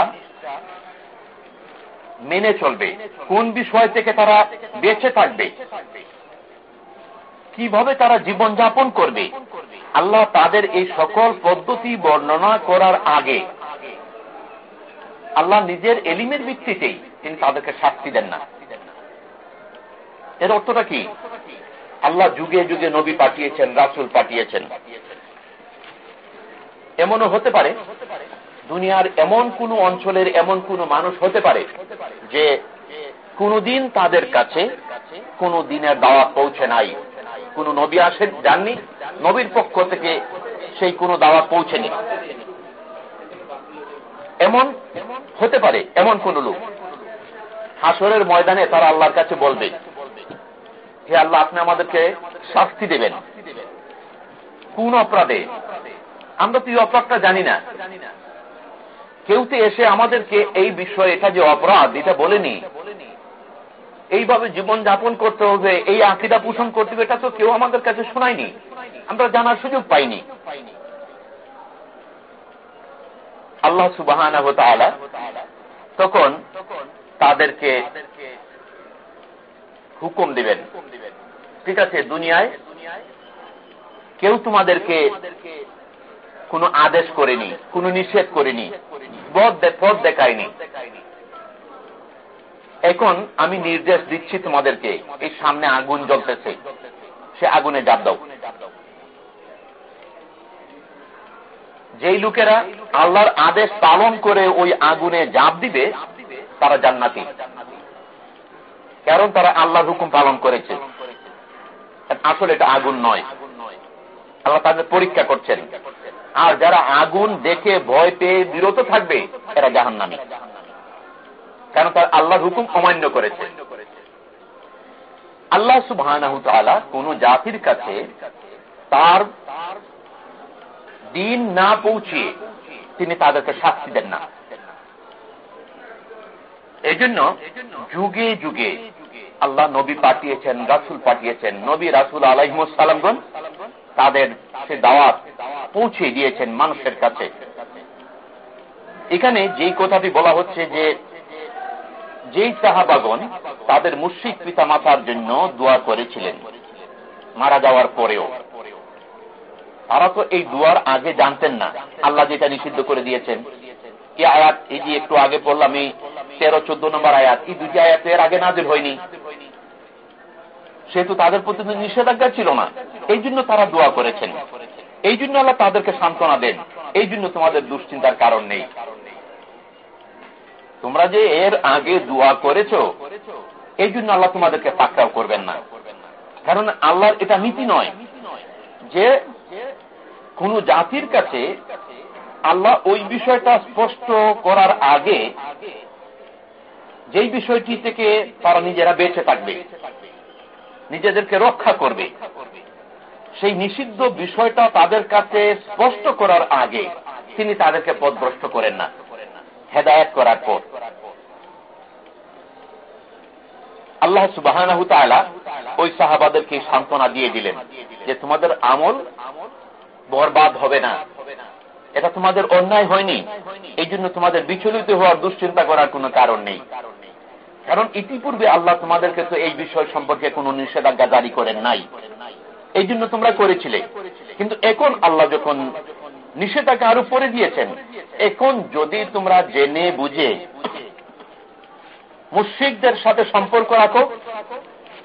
মেনে চলবে। কোন বিষয় থেকে তারা বেঁচে থাকবে? কীভাবে তারা জীবন যাপন করবে? আল্লাহ তাদের এই সকল পদ্ধতি বর্ণনা করার আগে আল্লাহ নিজের এলিমের ভিত্তিতেই তিনি তাদেরকে শাস্তি দেন না। এর অর্থটা কি? আল্লাহ যুগে যুগে নবী পাঠিয়েছেন, রাসুল পাঠিয়েছেন। এমনও হতে পারে দুনিয়ার এমন কোন অঞ্চলের এমন কোন মানুষ হতে পারে যে কোনদিন তাদের কাছে কোন দিনের দাওয়াত পৌঁছে নাই। কোন নবী আসেন যাননি, নবীর পক্ষ থেকে সেই কোন দাওয়াত পৌঁছেনি। এমন হতে পারে, এমন কোন লোক। হাসরের ময়দানে তারা আল্লাহর কাছে বলবে, হে আল্লাহ, আপনি আমাদেরকে শাস্তি দেবেন। কোন অপরাধে? আমরা তো এই অপরাধটা জানি না। কেউ তো এসে আমাদেরকে এই বিষয়ে এটা যে অপরাধ, এটা বলেনি। এইভাবে জীবন যাপন করতে হবে, এই আকিদা পোষণ করতে হবে, এটা তো কেউ আমাদের কাছে শোনায়নি। আমরা জানার সুযোগ পাইনি। আল্লাহ সুবাহ তখন তাদেরকে হুকুম দিবেন। ঠিক আছে, দুনিয়ায় কেউ তোমাদেরকে কোনো আদেশ করেনি, কোনো নিষেধ করেনি। পথ দেখায়নি এখন আমি নির্দেশ দিচ্ছি তোমাদেরকে, এই সামনে আগুন জ্বলতেছে। সে আগুনে জাপ দাও। যেই লোকেরা আল্লাহর আদেশ পালন করে ওই আগুনে জাপ দিবে, তারা জান্নাতি। কারণ তারা আল্লাহর হুকুম পালন করেছে। আসলে এটা আগুন নয়। আল্লাহ তাদের পরীক্ষা করছেন। আর যারা আগুন দেখে ভয় পেয়ে বিরত থাকবে, এরা জাহান নামে কারণ তার আল্লাহর হুকুম অমান্য করেছে। আল্লাহ সুবাহ কোন জাতির কাছে তার দিন না পৌঁছিয়ে তিনি তাদেরকে শাস্তি দেন না। এই জন্য যুগে যুগে আল্লাহ নবী পাঠিয়েছেন, রাসুল পাঠিয়েছেন। নবী রাসুল আলাইসালামগণ তাদের সে দাওয়াত পৌঁছে দিয়েছেন মানুষের কাছে। এখানে যেই কথাটি বলা হচ্ছে যে, যেই সাহাবাগন তাদের মুশ্রিক পিতা মাতার জন্য দোয়া করেছিলেন, মারা যাওয়ার পরেও। তারা তো এই দুয়ার আগে জানতেন না, আল্লাহ যেটা নিষিদ্ধ করে দিয়েছেন। এই আয়াত, এই যে একটু আগে পড়লাম, এই তেরো, চোদ্দ নম্বর আয়াত, এই দুটি আয়াত এর আগে নাজির হয়নি। সেহেতু তাদের প্রতি নিষেধাজ্ঞা ছিল না, এই জন্য তারা দোয়া করেছেন। এই জন্য আল্লাহ তাদেরকে সান্ত্বনা দেন। এই জন্য তোমাদের দুশ্চিন্তার কারণ নেই। তোমরা যে এর আগে দোয়া করেছ এই জন্য আল্লাহ তোমাদেরকে পাকড়াও করবেন না। কারণ আল্লাহর এটা নীতি নয় যে কোন জাতির কাছে আল্লাহ ওই বিষয়টা স্পষ্ট করার আগে যেই বিষয়টি থেকে তারা নিজেরা বেঁচে থাকবে, নিজেদেরকে রক্ষা করবে। সেই নিষিদ্ধ বিষয়টা তাদের কাছে স্পষ্ট করার আগে তিনি তাদেরকে পদভ্রষ্ট করেন না, হেদায়ত করার পর। আল্লাহ সুবাহ ওই সাহাবাদেরকে সান্ত্বনা দিয়ে দিলেন যে তোমাদের আমল বরবাদ হবে না। এটা তোমাদের অন্যায় হয়নি। এই জন্য তোমাদের বিচলিত হওয়ার দুশ্চিন্তা করার কোনো কারণ নেই। কারণ ইতিপূর্বে আল্লাহ তোমাদেরকে তো এই বিষয় সম্পর্কে কোন নিষেধাজ্ঞা জারি করেন নাই। এই জন্য তোমরা করেছিলে। কিন্তু এখন আল্লাহ যখন নিষেধাজ্ঞা আরও করে দিয়েছেন, এখন যদি তোমরা জেনে বুঝে মুশ্রিকদের সাথে সম্পর্ক রাখো,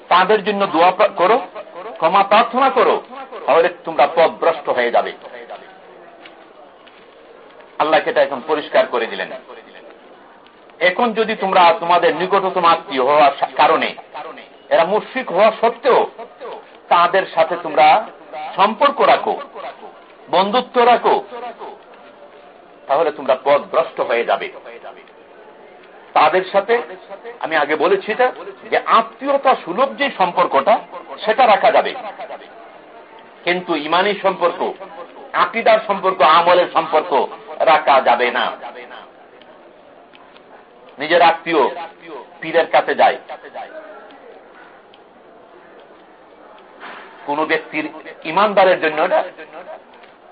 তাদের জন্য দোয়া করো, ক্ষমা প্রার্থনা করো, তাহলে তোমরা পথভ্রষ্ট হয়ে যাবে। আল্লাহ এটা এখন পরিষ্কার করে দিলেন। এখন যদি তোমরা তোমাদের নিকটতম আত্মীয় হওয়ার কারণে, এরা মুশ্রিক হওয়া সত্ত্বেও তাদের সাথে তোমরা সম্পর্ক রাখো, বন্ধুত্ব রাখো, তাহলে তোমরা পথভ্রষ্ট হয়ে যাবে। তাদের সাথে, আমি আগে বলেছি এটা, যে আত্মীয়তা সুলভ যে সম্পর্কটা, সেটা রাখা যাবে। কিন্তু ইমানি সম্পর্ক, আকিদার সম্পর্ক, আমলের সম্পর্ক রাখা যাবে না। নিজের আত্মীয় পীরের কাছে যায়। কোন ব্যক্তির ইমানদারের জন্য এটা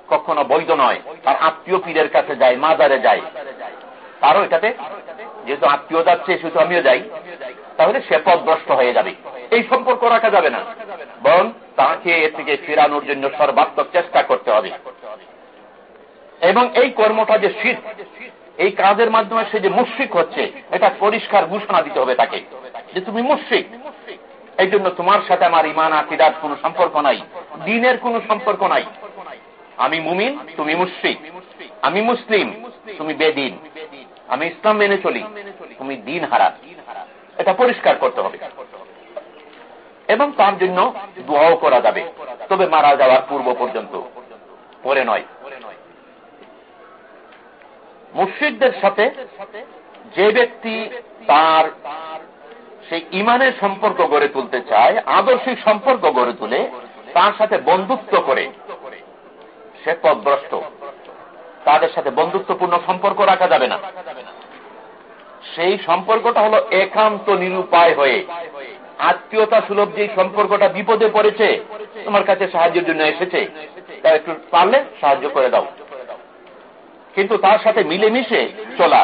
কখনো বৈধ নয়। তার আত্মীয় পীরের কাছে যায়, মাজারে যায়। তারও এটাতে যেহেতু আত্মীয় যাচ্ছে শুধু আমিও যাই, তাহলে সে পথভ্রষ্ট হয়ে যাবে। এই সম্পর্ক রাখা যাবে না। বরং তাকে এ থেকে ফেরানোর জন্য সর্বাত্মক চেষ্টা করতে হবে। এবং এই কর্মটা যে শীত এই কাজের মাধ্যমে সে যে মুশ্রিক হচ্ছে, এটা পরিষ্কার ঘোষণা দিতে হবে তাকে, যে তুমি মুশ্রিক। এই জন্য তোমার সাথে আমার ইমান আকিদার কোন সম্পর্ক নাই, দিনের কোন সম্পর্ক নাই। আমি মুমিন, তুমি মুশ্রিক। আমি মুসলিম, তুমি বেদিন। আমি ইসলাম মেনে চলি, তুমি দিন হারা। এটা পরিষ্কার করতে হবে। এবং তার জন্য দোয়াও করা যাবে। তবে মারা যাওয়ার পূর্ব পর্যন্ত। পরে নয়। মুর্শিদদের সাথে যে ব্যক্তি তার সেই ইমানের সম্পর্ক গড়ে তুলতে চায়, আদর্শিক সম্পর্ক গড়ে তুলে, তার সাথে বন্ধুত্ব করে। সে পদভ্রষ্ট তাদের সাথে বন্ধুত্বপূর্ণ সম্পর্ক রাখা যাবে না। সেই সম্পর্কটা হলো একান্ত নিরুপায় হয়ে। আত্মীয়তা সুলভ যে সম্পর্কটা বিপদে পড়েছে, তোমার কাছে সাহায্যের জন্য এসেছে তা একটু পারলে সাহায্য করে দাও। কিন্তু তার সাথে মিলেমিশে চলা,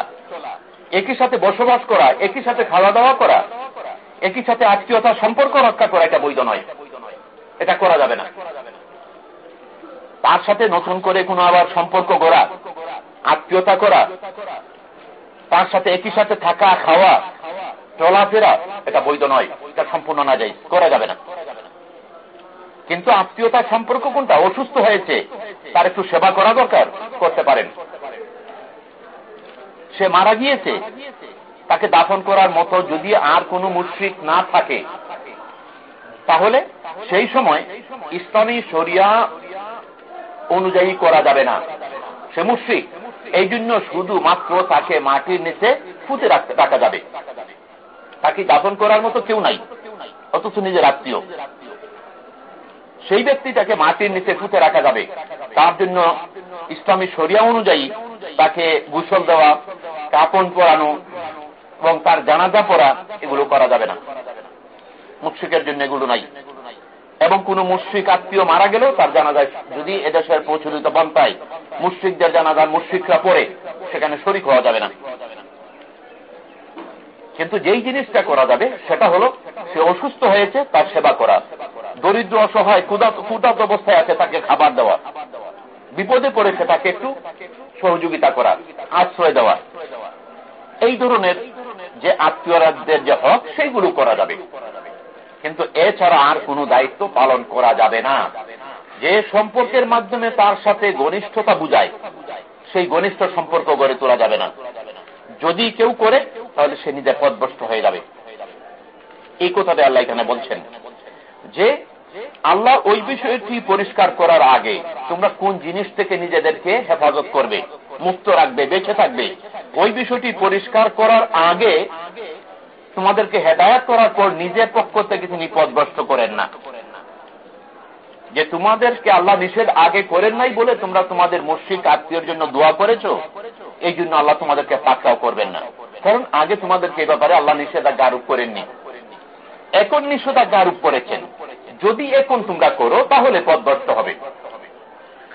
একই সাথে বসবাস করা, একই সাথে খাওয়া দাওয়া করা একই সাথে আত্মীয়তা সম্পর্ক রক্ষা করা এটা বৈধ নয়। এটা করা যাবে না। তার সাথে নতুন করে কোনো আবার সম্পর্ক গড়া, আত্মীয়তা করা, তার সাথে একই সাথে থাকা, খাওয়া, চলাফেরা, এটা বৈধ নয়। এটা সম্পূর্ণ না যাই করা যাবে না। কিন্তু আত্মীয়তার সম্পর্ক কোনটা? অসুস্থ হয়েছে, তার একটু সেবা করা দরকার, করতে পারেন। সে মারা গিয়েছে তাকে দাফন করার মতো যদি আর কোনো মুশ্রিক না থাকে, তাহলে সেই সময় ইসলামী শরিয়া অনুযায়ী করা যাবে না। সে মুশ্রিক, এই জন্য শুধুমাত্র তাকে মাটির নিচে ফুটে রাখা যাবে। তাকে দাফন করার মতো কেউ নাই, অথচ নিজের আত্মীয়। সেই ব্যক্তিটাকে মাটির নিচে ফুটে রাখা যাবে। তার জন্য ইসলামী শরিয়া অনুযায়ী তাকে গুসল দেওয়া কাপন পরানো এবং তার জানাজা পড়া এগুলো করা যাবে না। মুশ্রিকের জন্য এগুলো নাই। এবং কোন মুশ্রিক আত্মীয় মারা গেলেও তার জানাজায় যদি এদেশের প্রচলিত পন্থায় মুশ্রিকদের জানাজার মুশ্রিকরা পড়ে, সেখানে শরিক হওয়া যাবে না। কিন্তু যেই জিনিসটা করা যাবে, সেটা হলো সে অসুস্থ হয়েছে, তার সেবা করা। দরিদ্র, অসহায় কুদাত অবস্থায় আছে তাকে খাবার দেওয়া। বিপদে পড়েছে তাকে একটু সহযোগিতা করা, আশ্রয় দেওয়া। এই ধরনের যে আত্মীয়রাজ্যের যে হক সেইগুলো করা যাবে। কিন্তু এছাড়া আর কোনো দায়িত্ব পালন করা যাবে না। যে সম্পর্কের মাধ্যমে তার সাথে ঘনিষ্ঠতা বুঝায়, সেই ঘনিষ্ঠ সম্পর্ক গড়ে তোলা যাবে না। যদি কেউ করে, তাহলে সে নিজের পদভস্ত হয়ে যাবে। এই কথাটা আল্লাহ এখানে বলছেন যে, আল্লাহ ওই বিষয়টি পরিষ্কার করার আগে তোমরা কোন জিনিস থেকে নিজেদেরকে হেফাজত করবে, মুক্ত রাখবে, বেঁচে থাকবে ওই বিষয়টি পরিষ্কার করার আগে তোমাদেরকে হেদায়ত করার পর নিজের পক্ষ থেকে তিনি পদগ্রস্ত করেন না। যে তোমাদেরকে আল্লাহ নিষেধ আগে করেন নাই বলে তোমরা তোমাদের মুশ্রিক আত্মীয়র জন্য দোয়া করেছ, এই জন্য আল্লাহ তোমাদেরকে পাক্কাও করবেন না। কারণ আগে তোমাদেরকে এ ব্যাপারে আল্লাহ নিষেধাজ্ঞা আরোপ করেননি। এখন নিষেধাজ্ঞা আরোপ করেছেন। যদি এখন তোমরা করো, তাহলে পদভ্রষ্ট হবে।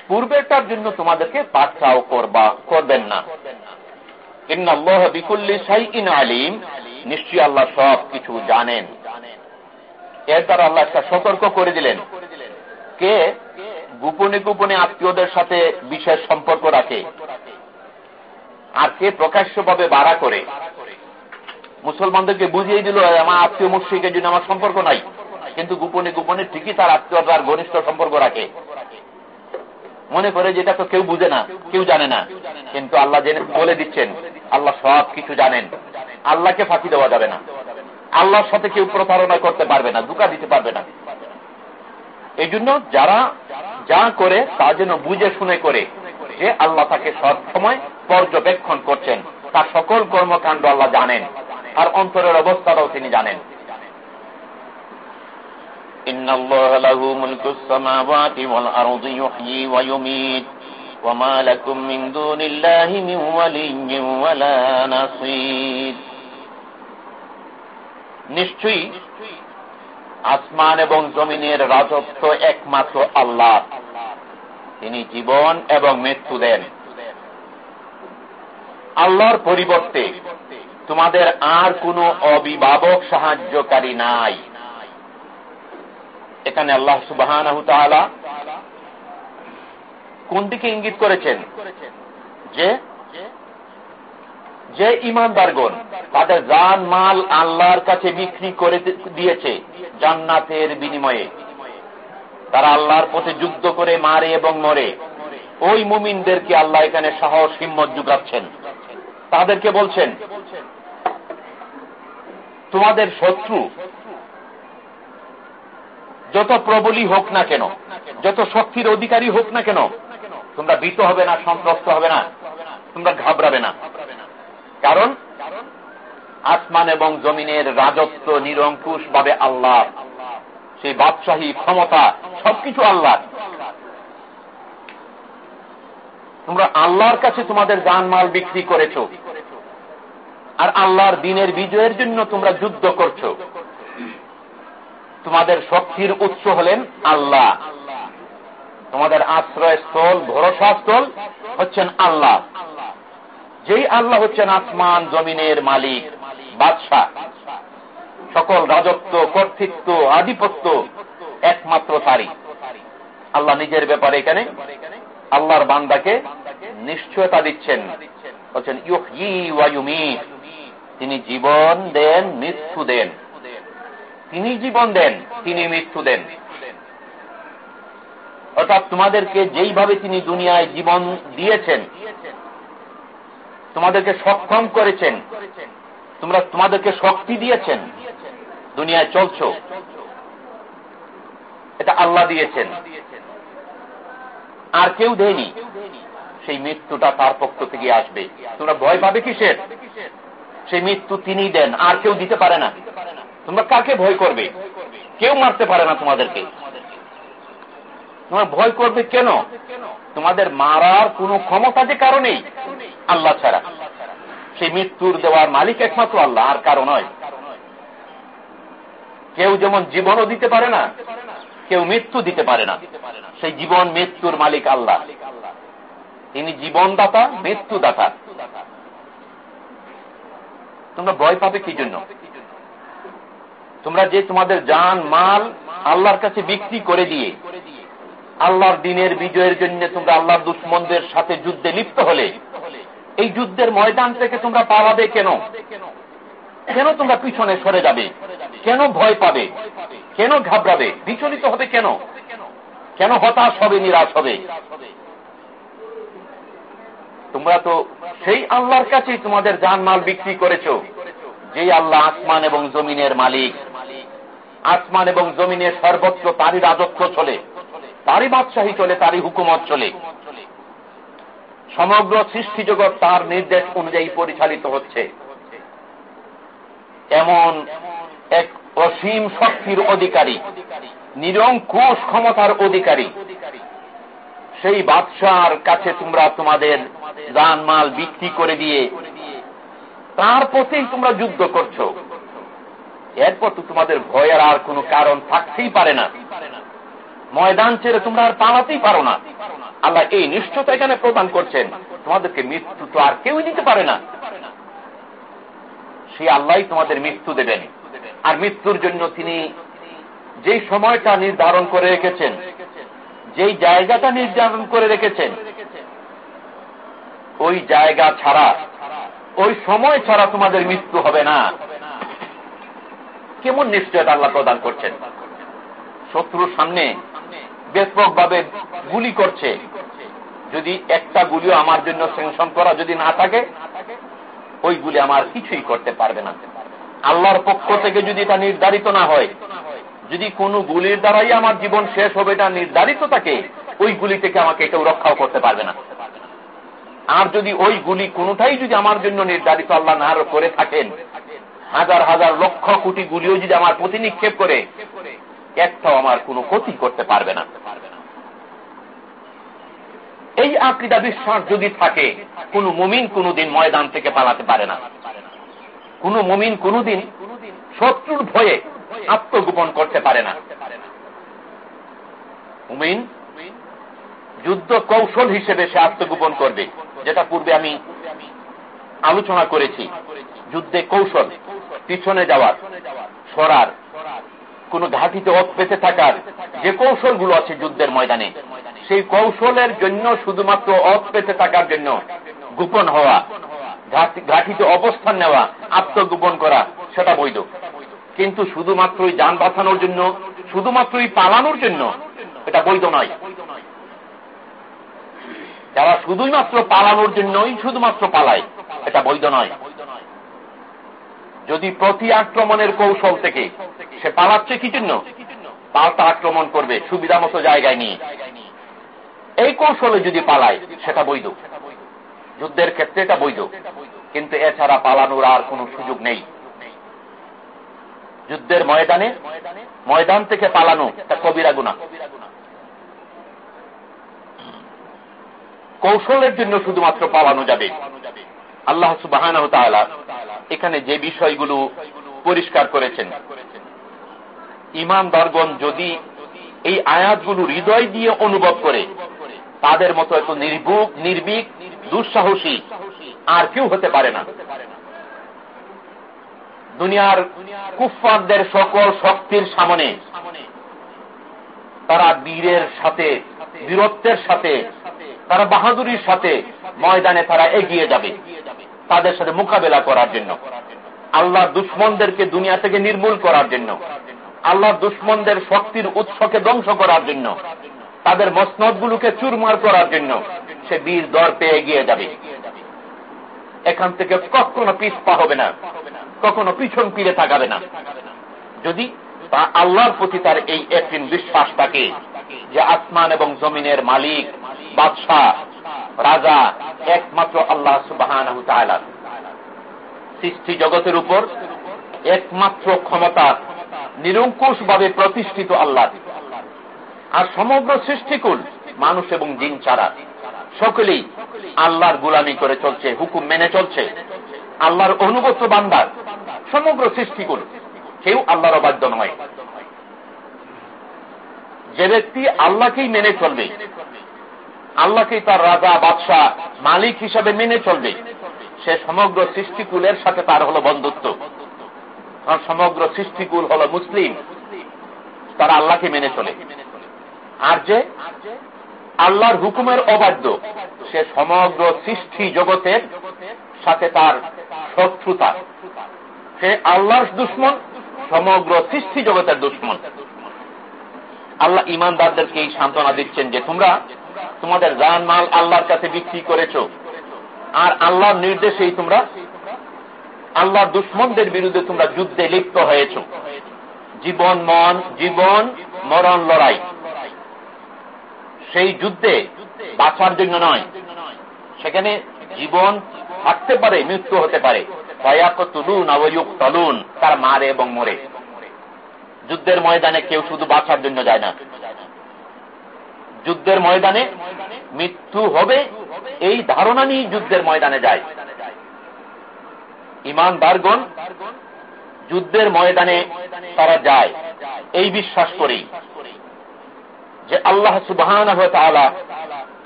পূর্বেরটার জন্য তোমাদেরকে পাকড়াও করবা, করবেন না। আলিম। নিশ্চয়ই আল্লাহ সব কিছু জানেন। এর দ্বারা আল্লাহ একটা সতর্ক করে দিলেন। কে? গোপনে গোপনে আত্মীয়দের সাথে বিশেষ সম্পর্ক রাখে। আর কে প্রকাশ্যভাবে বাড়া করে। মুসলমানদেরকে বুঝিয়ে দিল আমার আত্মীয় জন্য আমার সম্পর্ক নাই। কিন্তু গোপনে গোপনে ঠিকই তার আত্মীয়তার ঘনিষ্ঠ সম্পর্ক রাখে। মনে করে যেটা তো কেউ বুঝে না, কেউ জানে না। কিন্তু আল্লাহ জেনে বলে দিচ্ছেন আল্লাহ সব কিছু জানেন। আল্লাহকে ফাঁকি দেওয়া যাবে না। আল্লাহর সাথে কেউ প্রতারণা করতে পারবে না দুকা দিতে পারবে না। এই জন্য যারা যা করে তা যেন বুঝে শুনে করে যে আল্লাহ তাকে সব সময় পর্যবেক্ষণ করছেন, তার সকল কর্মকাণ্ড আল্লাহ জানেন আর অন্তরের অবস্থাটাও তিনি জানেন। ইন্নাল্লাহু লাহু মুলকুস সামাওয়াতি ওয়াল আরদি ইউহয়ী ওয়া ইউমীত। وما لكم من دون الله من ولي ولا نصير নিশ্চয়ই আসমান এবং জমিনের রাজত্ব একমাত্র আল্লাহ তিনি জীবন এবং মৃত্যু দেন আল্লাহর পরিবর্তে তোমাদের আর কোনো অভিভাবক সাহায্যকারী নাই এখানে আল্লাহ সুবাহ কোন দিকে ইঙ্গিত করেছেন? যে? যে ইমানদারগণ, তাদের জান, মাল আল্লাহর কাছে বিক্রি করে দিয়েছে জান্নাতের বিনিময়ে। তারা আল্লাহর পথে যুদ্ধ করে মারে এবং মরে। ওই মুমিনদেরকে আল্লাহ এখানে সাহস, হিম্মত যুগাচ্ছেন। তাদেরকে বলছেন, তোমাদের শত্রু যত প্রবলই হোক না কেন, যত শক্তির অধিকারী হোক না কেন তোমরা ভীত হবে না, সন্ত্রস্ত হবে না, তোমরা ঘাবড়াবে না। কারণ আসমান এবং জমিনের রাজত্ব নিরঙ্কুশ ভাবে আল্লাহ। সেই বাদশাহী ক্ষমতা সবকিছু আল্লাহ। তোমরা আল্লাহর কাছে তোমাদের জানমাল বিক্রি করেছ। আর আল্লাহর দিনের বিজয়ের জন্য তোমরা যুদ্ধ করছ। তোমাদের শক্তির উৎস হলেন আল্লাহ। তোমাদের আশ্রয়স্থল, ভরসাস্থল হচ্ছেন আল্লাহ। যেই আল্লাহ হচ্ছেন আসমান জমিনের মালিক, বাদশাহ। সকল রাজত্ব, কর্তৃত্ব, আধিপত্য একমাত্র তারই। আল্লাহ নিজের ব্যাপারে এখানে আল্লাহর বান্দাকে নিশ্চয়তা দিচ্ছেন। বলছেন তিনি জীবন দেন, মৃত্যু দেন। তিনি জীবন দেন, তিনি মৃত্যু দেন। অর্থাৎ তোমাদেরকে যেইভাবে তিনি দুনিয়ায় জীবন দিয়েছেন, তোমাদেরকে সক্ষম করেছেন, তোমরা তোমাদেরকে শক্তি দিয়েছেন, দুনিয়ায় চলছ। এটা আল্লাহ দিয়েছেন। আর কেউ দেয়নি। সেই মৃত্যুটা তার পক্ষ থেকে আসবে। তোমরা ভয় পাবে কিসের? সেই মৃত্যু তিনি দেন, আর কেউ দিতে পারে না। তোমরা কাকে ভয় করবে? কেউ মারতে পারে না তোমাদেরকে। তোমরা ভয় করবে কেন? তোমাদের মারার কোন ক্ষমতা যে কারণেই আল্লাহ ছাড়া। সেই মৃত্যুর দেওয়ার মালিক একমাত্র আল্লাহ, আর কারও নয়। কেউ যেমন জীবনও দিতে পারে না, কেউ মৃত্যু দিতে পারে না। সেই জীবন মৃত্যুর মালিক আল্লাহ। তিনি জীবনদাতা, মৃত্যুদাতা। তোমরা ভয় পাবে কি জন্য? তোমরা যে তোমাদের যান মাল আল্লাহর কাছে বিক্রি করে দিয়ে আল্লাহর দিনের বিজয়ের জন্য তোমরা আল্লাহর দুশ্মনদের সাথে যুদ্ধে লিপ্ত হলে, এই যুদ্ধের ময়দান থেকে তোমরা পালাবে কেন? কেন তোমরা পিছনে সরে যাবে? কেন ভয় পাবে? কেন ঘাবড়াবে? বিচলিত হবে কেন? কেন হতাশ হবে, নিরাশ হবে? তোমরা তো সেই আল্লাহর কাছেই তোমাদের যান মাল বিক্রি করেছ যে আল্লাহ আসমান এবং জমিনের মালিক। আসমান এবং জমিনের সর্বত্র তারই রাজত্ব চলে। তারই বাদশাহী চলে তারই হুকুমত চলে। সমগ্র সৃষ্টি জগৎ তার নির্দেশ অনুযায়ী পরিচালিত হচ্ছে। এমন এক অসীম শক্তির অধিকারী, নিরঙ্কুশ ক্ষমতার অধিকারী। সেই বাদশার কাছে তোমরা তোমাদের মাল বিক্রি করে দিয়ে তার পথেই তোমরা যুদ্ধ করছ। এরপর তো তোমাদের ভয়ের আর কোনো কারণ থাকতেই পারে না। ময়দান ছেড়ে তোমরা আর পালাতেই পারো না। আল্লাহ এই নিশ্চয়তা এখানে প্রদান করছেন। তোমাদেরকে মৃত্যু তো আর কেউই দিতে পারে না। সে আল্লাহ তোমাদের মৃত্যু দেবেন। আর মৃত্যুর জন্য তিনি যেই সময়টা নির্ধারণ করে রেখেছেন, যেই জায়গাটা নির্ধারণ করে রেখেছেন, ওই জায়গা ছাড়া, ওই সময় ছাড়া তোমাদের মৃত্যু হবে না। কেমন নিশ্চয়তা আল্লাহ প্রদান করছেন? শত্রুর সামনে ব্যাপক ভাবে গুলি করছে। যদি একটা গুলিও আমার জন্য স্যাংশন করা যদি না থাকে, ওই গুলি আমার কিছুই করতে পারবে না। আল্লাহর পক্ষ থেকে যদি এটা নির্ধারিত না হয়, যদি কোন গুলির দ্বারাই আমার জীবন শেষ হবে, এটা নির্ধারিত থাকে, ওই গুলি থেকে আমাকে কেউ রক্ষাও করতে পারবে না। আর যদি ওই গুলি কোনোটাই যদি আমার জন্য নির্ধারিত আল্লাহ না করে থাকেন, হাজার হাজার লক্ষ কোটি গুলিও যদি আমার প্রতি নিক্ষেপ করে একটাও আমার কোনো ক্ষতি করতে পারবে না। এই আকিদা বিশ্বাস যদি থাকে, কোন মুমিন কোনদিন ময়দান থেকে পালাতে পারে না। কোন মুমিন কোনদিন শত্রুর ভয়ে আত্মগোপন করতে পারে না। মুমিন যুদ্ধ কৌশল হিসেবে সে আত্মগোপন করবে, যেটা পূর্বে আমি আলোচনা করেছি। যুদ্ধে কৌশল, পিছনে যাওয়ার, সরার কোন ঘাটিতে অত পেতে থাকার যে কৌশলগুলো আছে যুদ্ধের ময়দানে, সেই কৌশলের জন্য শুধুমাত্র অত পেতে থাকার জন্য গোপন হওয়া ঘাটিতে অবস্থান নেওয়া, আত্মগোপন করা, সেটা বৈধ। কিন্তু শুধুমাত্র যান বাঁচানোর জন্য শুধুমাত্র পালানোর জন্য এটা বৈধ নয়। যারা শুধুই মাত্র পালানোর জন্যই শুধুমাত্র পালায়, এটা বৈধ নয়। যদি প্রতি আক্রমণের কৌশল থেকে সে পালাচ্ছে কি জন্য? পাল্টা আক্রমণ করবে, সুবিধা মতো জায়গায় নিয়ে। এই কৌশলে যদি পালায়, সেটা বৈধ। যুদ্ধের ক্ষেত্রে এটা বৈধ। কিন্তু এছাড়া পালানোর আর কোন সুযোগ নেই। যুদ্ধের ময়দানে, ময়দান থেকে পালানো তা কবিরা গুণা কৌশলের জন্য শুধুমাত্র পালানো যাবে। আল্লাহ সুবাহ এখানে যে বিষয়গুলো পরিষ্কার করেছেন। ইমানদারগণ যদি এই আয়াতগুলো হৃদয় দিয়ে অনুভব করে, তাদের মতো এত নির্ভুক নির্বিক দুঃসাহসী আর কেউ হতে পারে না। দুনিয়ার কুফারদের সকল শক্তির সামনে তারা বীরের সাথে, বীরত্বের সাথে, তারা বাহাদুরির সাথে ময়দানে তারা এগিয়ে যাবে, তাদের সাথে মোকাবেলা করার জন্য আল্লাহ দুশ্মনদেরকে দুনিয়া থেকে নির্মূল করার জন্য। আল্লাহ দুশ্মনদের শক্তির উৎসকে ধ্বংস করার জন্য, তাদের মসনদগুলোকে চুরমার করার জন্য সে বীর দর পেয়ে এগিয়ে যাবে। এখান থেকে কখনো পিছপা হবে না, কখনো পিছন ফিরে থাকাবে না। যদি তা আল্লাহর প্রতি তার এই একদিন বিশ্বাস থাকে যে আসমান এবং জমিনের মালিক, বাদশাহ, রাজা একমাত্র আল্লাহ সুবাহ সৃষ্টি জগতের উপর একমাত্র ক্ষমতা নিরঙ্কুশ ভাবে প্রতিষ্ঠিত আল্লাহ আর সমগ্র সৃষ্টিকুল মানুষ এবং জিন ছাড়া সকলেই আল্লাহর গুলামি করে চলছে, হুকুম মেনে চলছে। আল্লাহর অনুগত বান্দার সমগ্র সৃষ্টিকুল কেউ আল্লাহর অবাধ্য নয়। যে ব্যক্তি আল্লাহকেই মেনে চলবে, আল্লাহকেই তার রাজা, বাদশাহ, মালিক হিসাবে মেনে চলবে, সে সমগ্র সৃষ্টিকুলের সাথে তার হলো বন্ধুত্ব। কারণ সমগ্র সৃষ্টিকুল হলো মুসলিম। তারা আল্লাহকে মেনে চলে। আর যে? আল্লাহর হুকুমের অবাধ্য। সে সমগ্র সৃষ্টি জগতের সাথে তার শত্রুতা। সে আল্লাহর দুশ্মন, সমগ্র সৃষ্টি জগতের দুশ্মন। আল্লাহ ইমানদারদেরকে এই সান্ত্বনা দিচ্ছেন যে তোমরা তোমাদের জান মাল আল্লাহর কাছে বিক্রি করেছ। আর আল্লাহর নির্দেশেই তোমরা আল্লাহর দুশ্মনদের বিরুদ্ধে তোমরা যুদ্ধে লিপ্ত হয়েছ। জীবন মন, জীবন, মরণ, লড়াই। সেই যুদ্ধে বাঁচার জন্য নয়। সেখানে জীবন থাকতে পারে, মৃত্যু হতে পারে। তলুন তার মারে এবং মরে। যুদ্ধের ময়দানে কেউ শুধু বাঁচার জন্য যায় না। যুদ্ধের ময়দানে মৃত্যু হবে, এই ধারণা নিয়ে যুদ্ধের ময়দানে যায়। ইমান দারগন যুদ্ধের ময়দানে তারা যায়। এই বিশ্বাস করেই যে আল্লাহ সুবাহ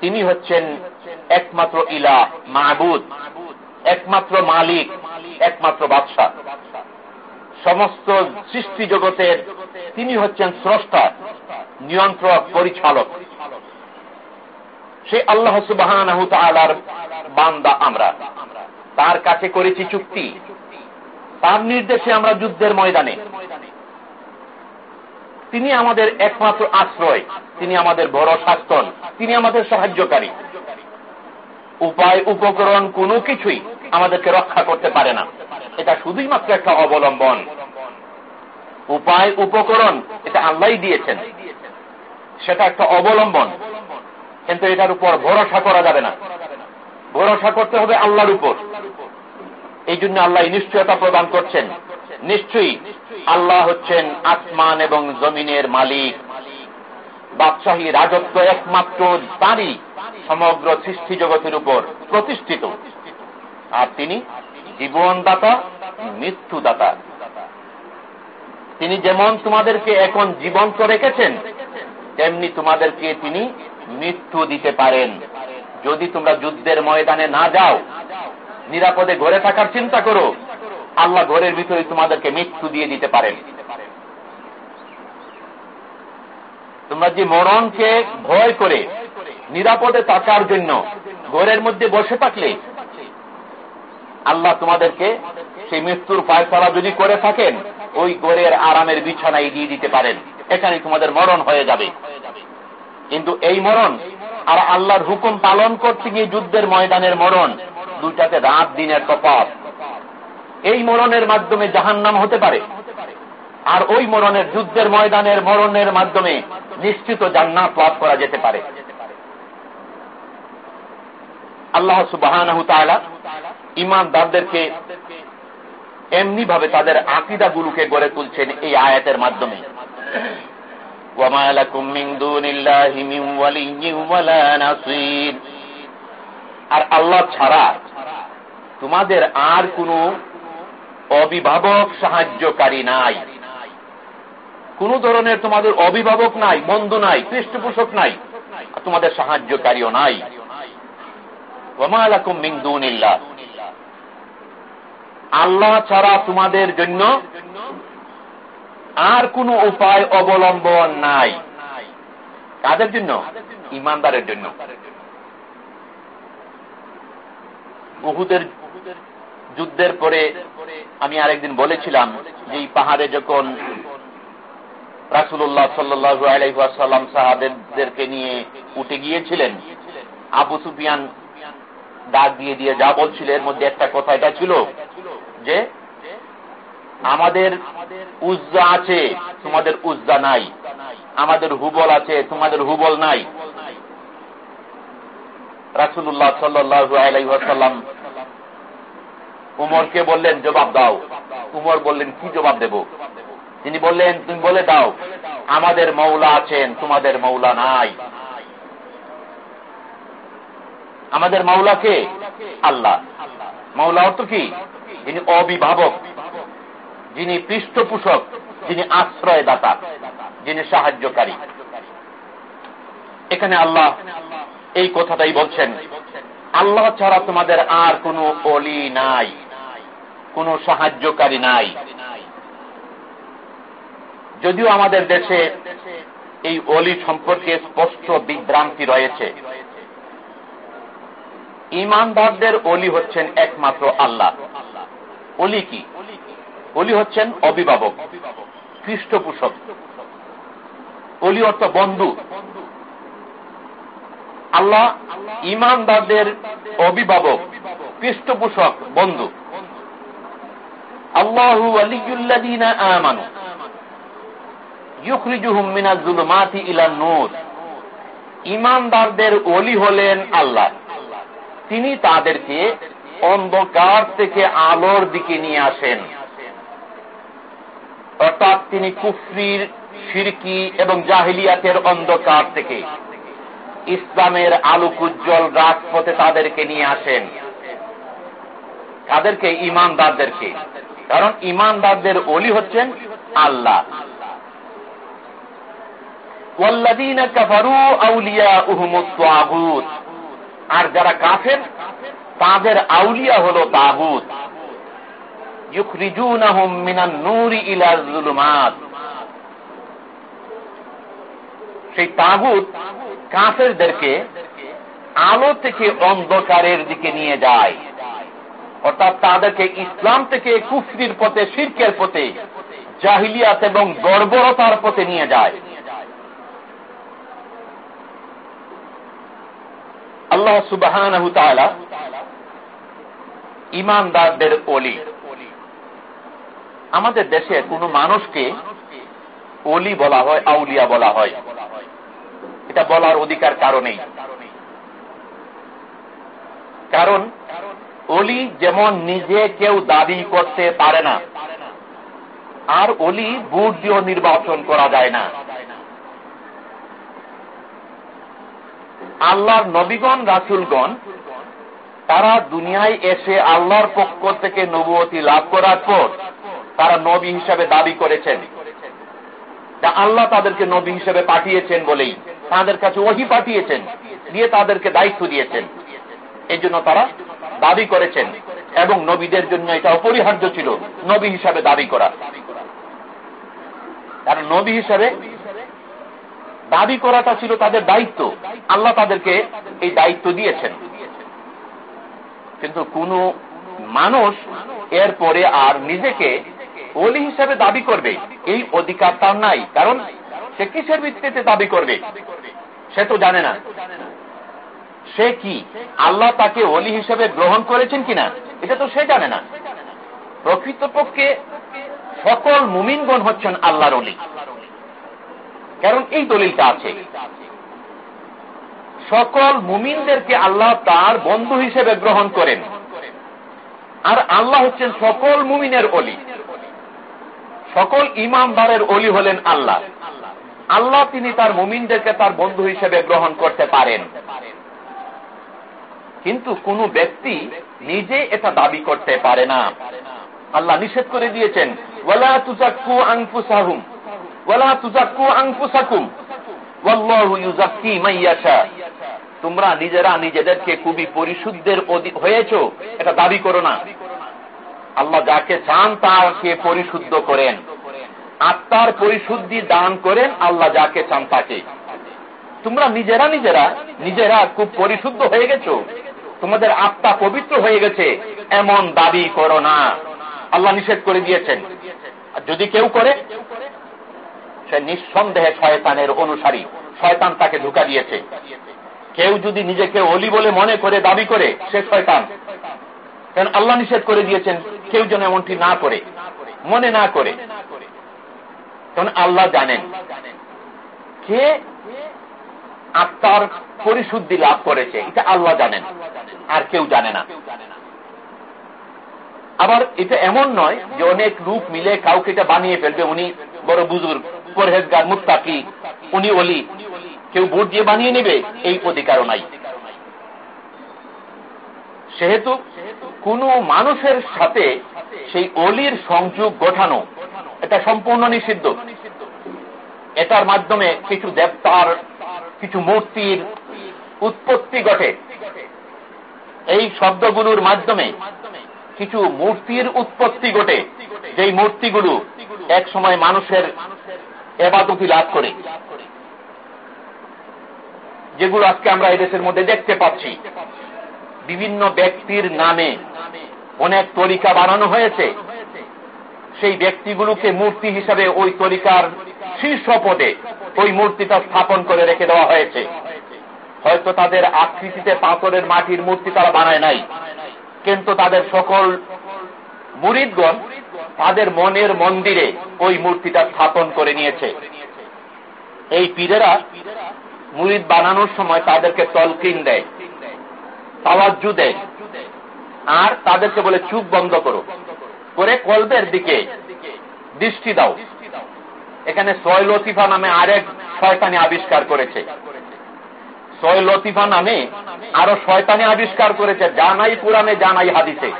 তিনি হচ্ছেন একমাত্র ইলা মাহবুদ একমাত্র মালিক, একমাত্র বাদশাহ। সমস্ত সৃষ্টি জগতের তিনি হচ্ছেন স্রষ্টা, নিয়ন্ত্রক, পরিচালক। সে আল্লাহ সুবাহ বান্দা আমরা। তার কাছে করেছি চুক্তি। তার নির্দেশে আমরা যুদ্ধের ময়দানে। তিনি আমাদের একমাত্র আশ্রয়, তিনি আমাদের বড় শাস্তন তিনি আমাদের সাহায্যকারী। উপায়, উপকরণ কোনো কিছুই আমাদেরকে রক্ষা করতে পারে না। এটা শুধুই মাত্র একটা অবলম্বন। উপায়, উপকরণ এটা আল্লাহ দিয়েছেন। সেটা একটা অবলম্বন। কিন্তু এটার উপর ভরসা করা যাবে না। ভরসা করতে হবে আল্লাহর উপর। এই জন্য আল্লাহ নিশ্চয়তা প্রদান করছেন। নিশ্চয়ই আল্লাহ হচ্ছেন আসমান এবং জমিনের মালিক। বাদশাহী রাজত্ব একমাত্র তারই সমগ্র সৃষ্টি জগতের উপর প্রতিষ্ঠিত। আর তিনি জীবনদাতা, মৃত্যুদাতা। তিনি যেমন তোমাদেরকে এখন জীবন্ত রেখেছেন, তেমনি তোমাদেরকে তিনি মৃত্যু দিতে পারেন। যদি তোমরা যুদ্ধের ময়দানে না যাও, নিরাপদে ঘরে থাকার চিন্তা করো। আল্লাহ ঘরের ভিতরে তোমাদেরকে মৃত্যু দিয়ে দিতে পারেন। তোমরা যে মরণকে ভয় করে, নিরাপদে থাকার জন্য ঘরের মধ্যে বসে থাকলে, আল্লাহ তোমাদেরকে সেই মৃত্যুর ফায়সলা যদি করে থাকেন, ওই ঘরের আরামের বিছানায় দিয়ে দিতে পারেন। এখানে তোমাদের মরণ হয়ে যাবে। কিন্তু এই মরণ আর আল্লাহর হুকুম পালন করতে গিয়ে যুদ্ধের ময়দানের মরণ, দুইটাতে রাত দিনের তফাত এই মরণের মাধ্যমে জাহান্নাম হতে পারে। আর ওই মরণের, যুদ্ধের ময়দানের মরণের মাধ্যমে নিশ্চিত জান্নাত লাভ করা যেতে পারে। আল্লাহ সুবাহ ইমানদারদেরকে এমনি ভাবে তাদের আকিদা গুলোকে গড়ে তুলছেন এই আয়াতের মাধ্যমে। আর আল্লাহ ছাড়া তোমাদের আর কোন অভিভাবক সাহায্যকারী নাই। কোন ধরনের তোমাদের অভিভাবক নাই বন্ধু নাই, পৃষ্ঠপোষক নাই তোমাদের সাহায্যকারীও নাই। আল্লাহ ছাড়া তোমাদের জন্য আর কোন উপায় অবলম্বন নাই। কাদের জন্য? ইমানদারের জন্য। উহুদের যুদ্ধের পরে আমি আরেকদিন বলেছিলাম যে এই পাহাড়ে যখন রাসুল্লাহ সাল্লু আলাইসাল্লাম সাহাবেদেরকে নিয়ে উঠে গিয়েছিলেন, আবু সুফিয়ান ডাক দিয়ে দিয়ে যা বলছিল, এর মধ্যে একটা কথা এটা ছিল যে আমাদের উজ্জা আছে, তোমাদের উজ্জা নাই। আমাদের হুবল আছে, তোমাদের হুবল নাই। রাসুল্লাহ সাল্লু উমরকে বললেন, জবাব দাও। উমর বললেন, কি জবাব দেব? তিনি বললেন, তুমি বলে দাও, আমাদের মৌলা আছেন, তোমাদের মৌলা নাই। আমাদের মাওলাকে আল্লাহ। মাওলা অর্থ কি? যিনি অভিভাবক। যিনি পৃষ্ঠপোষক, যিনি আশ্রয়দাতা, যিনি সাহায্যকারী। এখানে আল্লাহ এই কথাটাই বলছেন, আল্লাহ ছাড়া তোমাদের আর কোন অলি নাই, কোন সাহায্যকারী নাই। যদিও আমাদের দেশে এই অলি সম্পর্কে স্পষ্ট বিভ্রান্তি রয়েছে, ইমানদারদের অলি হচ্ছেন একমাত্র আল্লাহ। অলি কি? অলি হচ্ছেন অভিভাবক, পৃষ্ঠপোষক। অলি অর্থ বন্ধু। আল্লাহ ইমানদারদের অভিভাবক, পৃষ্ঠপোষক, বন্ধু। আল্লাহু আলিউল্লাদিনা আমানু ইমানদারদের অলি হলেন আল্লাহ। তিনি তাদেরকে অন্ধকার থেকে আলোর দিকে নিয়ে আসেন। অর্থাৎ তিনি কুফরির ফিরকি এবং জাহিলিয়াতের অন্ধকার থেকে। ইসলামের আলোকুজ্জ্বল রাজপথে তাদেরকে নিয়ে আসেন। তাদেরকে, ইমানদারদেরকে। কারণ ইমানদারদের অলি হচ্ছেন আল্লাহ। আর যারা কাফের, তাদের আউলিয়া হল তাগুত। সেই তাগুত কাফেরদেরকে আলো থেকে অন্ধকারের দিকে নিয়ে যায়। অর্থাৎ তাদেরকে ইসলাম থেকে কুফরির পথে, শির্কের পথে, জাহিলিয়াত এবং বর্বরতার পথে নিয়ে যায়। আল্লাহ সুবাহ ইমানদারদের অলি আমাদের দেশে কোনো মানুষকে অলি বলা হয়, আউলিয়া বলা হয়। এটা বলার অধিকার কারণেই। কারণ অলি যেমন নিজে কেউ দাবি করতে পারে না, আর অলি বুট দিয়েও নির্বাচন করা যায় না। আল্লাহর নবীগণ, রাসুলগণ, তারা দুনিয়ায় এসে আল্লাহর পক্ষ থেকে নবুয়তি লাভ করার পর তারা নবী হিসাবে দাবি করেছেন। আল্লাহ তাদেরকে নবী হিসেবে পাঠিয়েছেন বলেই তাদের কাছে ওহি পাঠিয়েছেন, দিয়ে তাদেরকে দায়িত্ব দিয়েছেন। এই জন্য তারা দাবি করেছেন এবং নবীদের জন্য এটা অপরিহার্য ছিল নবী হিসাবে দাবি করা। কারণ নবী হিসাবে দাবি করাটা ছিল তাদের দায়িত্ব। আল্লাহ তাদেরকে এই দায়িত্ব দিয়েছেন। কিন্তু কোন মানুষ এরপরে আর নিজেকে অলি হিসাবে দাবি করবে। এই অধিকার তার নাই, কারণ সে কিসের ভিত্তিতে দাবি করবে? সে তো জানে না। সে কি? আল্লাহ তাকে অলি হিসেবে গ্রহণ করেছেন কিনা? এটা তো সে জানে না। প্রকৃতপক্ষে সকল মুমিনগণ হচ্ছেন আল্লাহর অলি কারণ এই দলিলটা আছে। সকল মুমিনদেরকে আল্লাহ তার বন্ধু হিসেবে গ্রহণ করেন। আর আল্লাহ হচ্ছেন সকল মুমিনের অলি সকল ইমামদারের অলি হলেন আল্লাহ। আল্লাহ তিনি তার মুমিনদেরকে তার বন্ধু হিসেবে গ্রহণ করতে পারেন। কিন্তু কোন ব্যক্তি নিজে এটা দাবি করতে পারে না। আল্লাহ নিষেধ করে দিয়েছেন, ওয়ালা তুজাক্কু আংফুসাহুম ওয়ালা তুজাক্কু আংফুসাকুম ওয়াল্লাহু ইউজাক্কি মাইয়াশা তোমরা নিজেরা নিজেদেরকে খুবই পরিশুদ্ধের হয়েছ, এটা দাবি করো না। আল্লাহ যাকে চান তাকে পরিশুদ্ধ করেন। আত্মার পরিশুদ্ধি দান করেন, আল্লাহ যাকে চান তাকে। তোমরা নিজেরা নিজেরা নিজেরা খুব পরিশুদ্ধ হয়ে গেছো। তোমাদের আত্মা পবিত্র হয়ে গেছে, এমন দাবি করো না। আল্লাহ নিষেধ করে দিয়েছেন। যদি কেউ করে, সে নিঃসন্দেহে শয়তানের অনুসারী। শয়তান তাকে ঢুকা দিয়েছে। কেউ যদি নিজেকে অলি বলে মনে করে, দাবি করে, সে শয়তান। কেন আল্লাহ নিষেধ করে দিয়েছেন, কেউ যেন এমনটি না করে, মনে না করে। তখন আল্লাহ জানেন কে আত্মার পরিশুদ্ধি লাভ করেছে, এটা আল্লাহ জানেন, আর কেউ জানে না। আবার এটা এমন নয় যে অনেক রূপ মিলে কাউকে এটা বানিয়ে ফেলবে, উনি বড় বুজুর্গ, পরহেজগার মুক্তাকি উনি অলি কেউ ভোট দিয়ে বানিয়ে নেবে, এই অধিকারও নাই। সেহেতু কোন মানুষের সাথে সেই অলির সংযোগ গঠানো এটা সম্পূর্ণ নিষিদ্ধ। এটার মাধ্যমে কিছু দেবতার, কিছু মূর্তির উৎপত্তি ঘটে। এই শব্দগুলোর মাধ্যমে কিছু মূর্তির উৎপত্তি ঘটে, যেই মূর্তিগুলো এক সময় মানুষের এবাদতি লাভ করে। যেগুলো আজকে আমরা এদেশের মধ্যে দেখতে পাচ্ছি। বিভিন্ন ব্যক্তির নামে অনেক তরিকা বানানো হয়েছে। সেই ব্যক্তিগুলোকে মূর্তি হিসাবে ওই তরিকার শীর্ষ পদে ওই মূর্তিটা স্থাপন করে রেখে দেওয়া হয়েছে। হয়তো তাদের আকৃতিতে পাথরের মাটির মূর্তি তারা বানায় নাই। কিন্তু তাদের সকল মুরিদগণ তাদের মনের মন্দিরে ওই মূর্তিটা স্থাপন করে নিয়েছে। এই পীরেরা মুরিদ বানানোর সময় তাদেরকে তলকিন দেয়। তাওয়াজু দেয়। আর তাদেরকে বলে, চুপ বন্ধ করো। করে কলবের দিকে দৃষ্টি দাও। এখানে সয় লতিফা নামে আরেক শয়তানি আবিষ্কার করেছে। সয় লতিফা নামে আরও শয়তানি আবিষ্কার করেছে জানাই পুরাণে জানাই হাদিসে।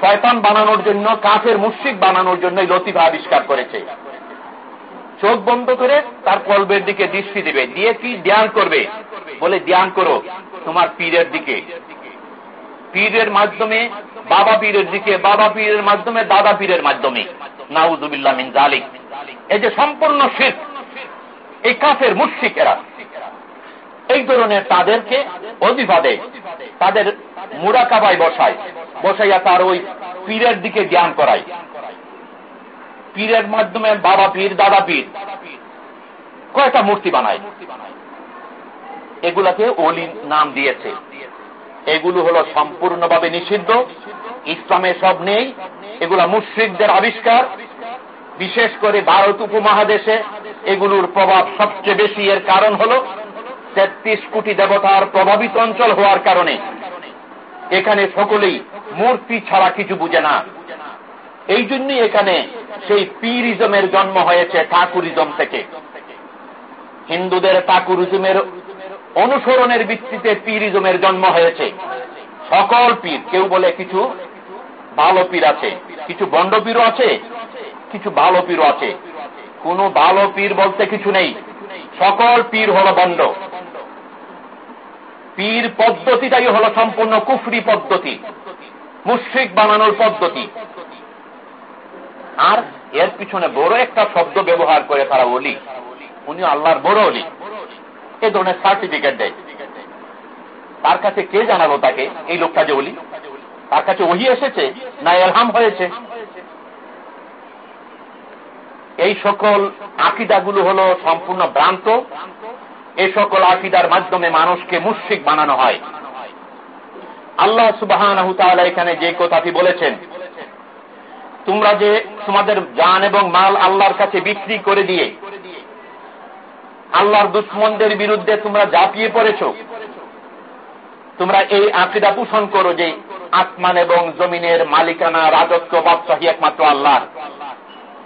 শয়তান বানানোর জন্য, কাফের মুশ্রিক বানানোর জন্য লতিফা আবিষ্কার করেছে। চোখ বন্ধ করে তার কলবের দিকে দৃষ্টি দিবে। দিয়ে কি? ধ্যান করবে। বলে, ধ্যান করো তোমার পীরের দিকে। পীরের মাধ্যমে বাবা পীরের দিকে, বাবা পীরের মাধ্যমে দাদা পীরের মাধ্যমে। নাউজুবিল্লাহ মিন জালিক এই যে সম্পূর্ণ শীত এই কাফের মুশিকেরা এই ধরনের তাদেরকে অধিবাদে তাদের মুরাকাবায় বসায়, বসাইয়া তার ওই পীরের দিকে জ্ঞান করায়। পীরের মাধ্যমে বাবা পীর, দাদা পীর। কয়টা মূর্তি বানায়। এগুলাকে অলি নাম দিয়েছে। এগুলো হলো সম্পূর্ণভাবে নিষিদ্ধ। ইসলামে সব নেই। এগুলা মুশ্রিকদের আবিষ্কার। বিশেষ করে ভারত উপমহাদেশে এগুলোর প্রভাব সবচেয়ে বেশি। এর কারণ হল তেত্রিশ কোটি দেবতার প্রভাবিত অঞ্চল হওয়ার কারণে। এখানে সকলেই মূর্তি ছাড়া কিছু বুঝে না। এই জন্যই এখানে সেই পীরিজমের জন্ম হয়েছে ঠাকুরিজম থেকে। হিন্দুদের ঠাকুরিজমের অনুসরণের ভিত্তিতে পীরিজমের জন্ম হয়েছে। সকল পীর, কেউ বলে কিছু ভালো পীর আছে, কিছু বন্ড পীরও আছে, কিছু ভালো পীরও আছে। কোন ভালো পীর বলতে কিছু নেই। সকল পীর হল বন্ড। পীর পদ্ধতিটাই হল সম্পূর্ণ কুফরি পদ্ধতি, মুশ্রিক বানানোর পদ্ধতি। আর এর পিছনে বড় একটা শব্দ ব্যবহার করে তারা অলি উনি আল্লাহর বড় অলি এ ধরনের সার্টিফিকেট দেয়। তার কাছে কে জানালো তাকে এই লোকটা যে অলি তার কাছে ওহি এসেছে না এলহাম হয়েছে? এই সকল আকিদাগুলো হলো সম্পূর্ণ ভ্রান্ত। এই সকল আকিদার মাধ্যমে মানুষকে মুশ্রিক বানানো হয়। আল্লাহ সুবাহ এখানে যে কথাটি বলেছেন তোমরা যে তোমাদের জান এবং মাল আল্লাহর কাছে বিক্রি করে দিয়ে আল্লাহর দুশ্মনদের বিরুদ্ধে তোমরা জাপিয়ে পড়েছ, তোমরা এই আকিদা পোষণ করো যে আসমান এবং জমিনের মালিকানা, রাজত্ব, বাদশাহী একমাত্র আল্লাহ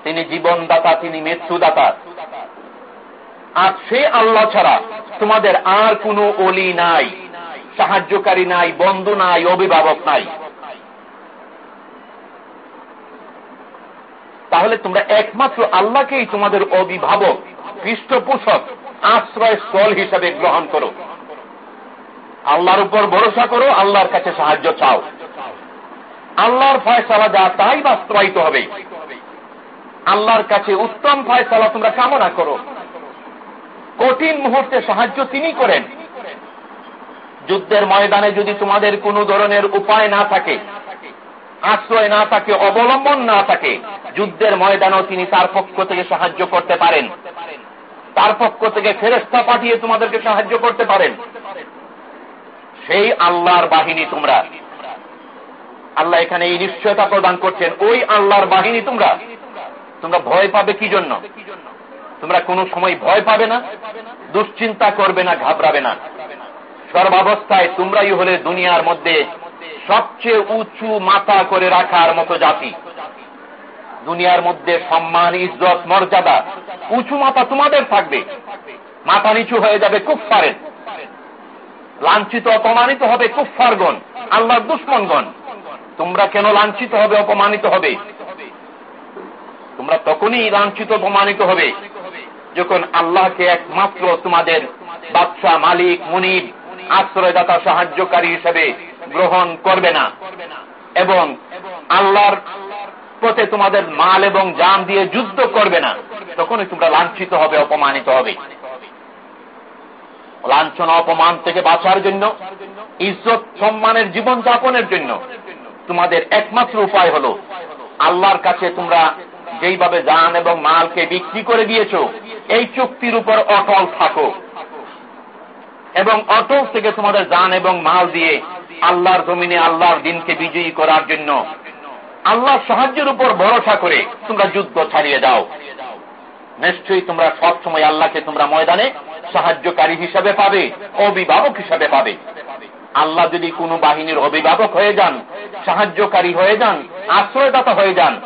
তিনি জীবনদাতা, তিনি মৃত্যুদাতা। আর সে আল্লাহ ছাড়া তোমাদের আর কোনো অলি নাই, সাহায্যকারী নাই, বন্ধু নাই, অভিভাবক নাই। তাহলে তোমরা একমাত্র আল্লাহকেই তোমাদের অভিভাবক, পৃষ্ঠপোষক, আশ্রয় স্থল হিসাবে গ্রহণ করো। আল্লাহর উপর ভরসা করো, আল্লাহর কাছে সাহায্য চাও। আল্লাহর ফয়সালা যা তাই বাস্তবায়িত হবে। আল্লাহর কাছে উত্তম ফয়সালা তোমরা কামনা করো। কঠিন মুহূর্তে সাহায্য তিনি করেন। যুদ্ধের ময়দানে যদি তোমাদের কোনো ধরনের উপায় না থাকে আশ্রয় না থাকে, অবলম্বন না থাকে, যুদ্ধের ময়দানও তিনি তার পক্ষ থেকে সাহায্য করতে পারেন। তার পক্ষ থেকে ফেরেস্তা পাঠিয়ে তোমাদেরকে সাহায্য করতে পারেন। সেই আল্লাহর বাহিনী তোমরা। আল্লাহ এখানে এই নিশ্চয়তা প্রদান করছেন, ওই আল্লাহর বাহিনী তোমরা। তোমরা ভয় পাবে কি জন্য? তোমরা কোনো সময় ভয় পাবে না, দুশ্চিন্তা করবে না, ঘাবড়াবে না। সর্বাবস্থায় তোমরাই হলে দুনিয়ার মধ্যে সবচেয়ে উঁচু মাথা করে রাখার মতো জাতি। দুনিয়ার মধ্যে সম্মান, ইজ্জত, মর্যাদা, উঁচু মাথা তোমাদের থাকবে। মাথা নিচু হয়ে যাবে কুফফারের। লাঞ্ছিত, অপমানিত হবে কুফফারগণ, আল্লাহর দুশ্মনগণ। তোমরা কেন লাঞ্ছিত হবে, অপমানিত হবে? তোমরা তখনই লাঞ্ছিত, অপমানিত হবে, যখন আল্লাহকে একমাত্র তোমাদের বাদশাহ মালিক, মুনিব, আশ্রয়দাতা, সাহায্যকারী হিসেবে গ্রহণ করবে না। এবং আল্লাহর পথে তোমাদের মাল এবং জান দিয়ে যুদ্ধ করবে না। তখনই তোমরা লাঞ্ছিত হবে, অপমানিত হবে। লাঞ্ছনা, অপমান থেকে বাঁচার জন্য, ইজ্জত, সম্মানের জীবন যাপনের জন্য তোমাদের একমাত্র উপায় হল, আল্লাহর কাছে তোমরা যেইভাবে জান এবং মালকে বিক্রি করে দিয়েছ, এই চুক্তির উপর অটল থাকো। এবং অটল থেকে তোমাদের জান এবং মাল দিয়ে আল্লাহর জমিনে আল্লাহর দিনকে বিজয়ী করার জন্য আল্লাহর সাহায্যের উপর ভরসা করে তোমরা যুদ্ধ ছাড়িয়ে দাও। নিশ্চয়ই তোমরা সব সময় আল্লাহকে তোমরা ময়দানে সাহায্যকারী হিসাবে পাবে, অভিভাবক হিসাবে পাবে। আল্লাহ যদি কোনো বাহিনীর অভিভাবক হয়ে যান, সাহায্যকারী হয়ে যান, আশ্রয়দাতা হয়ে যান,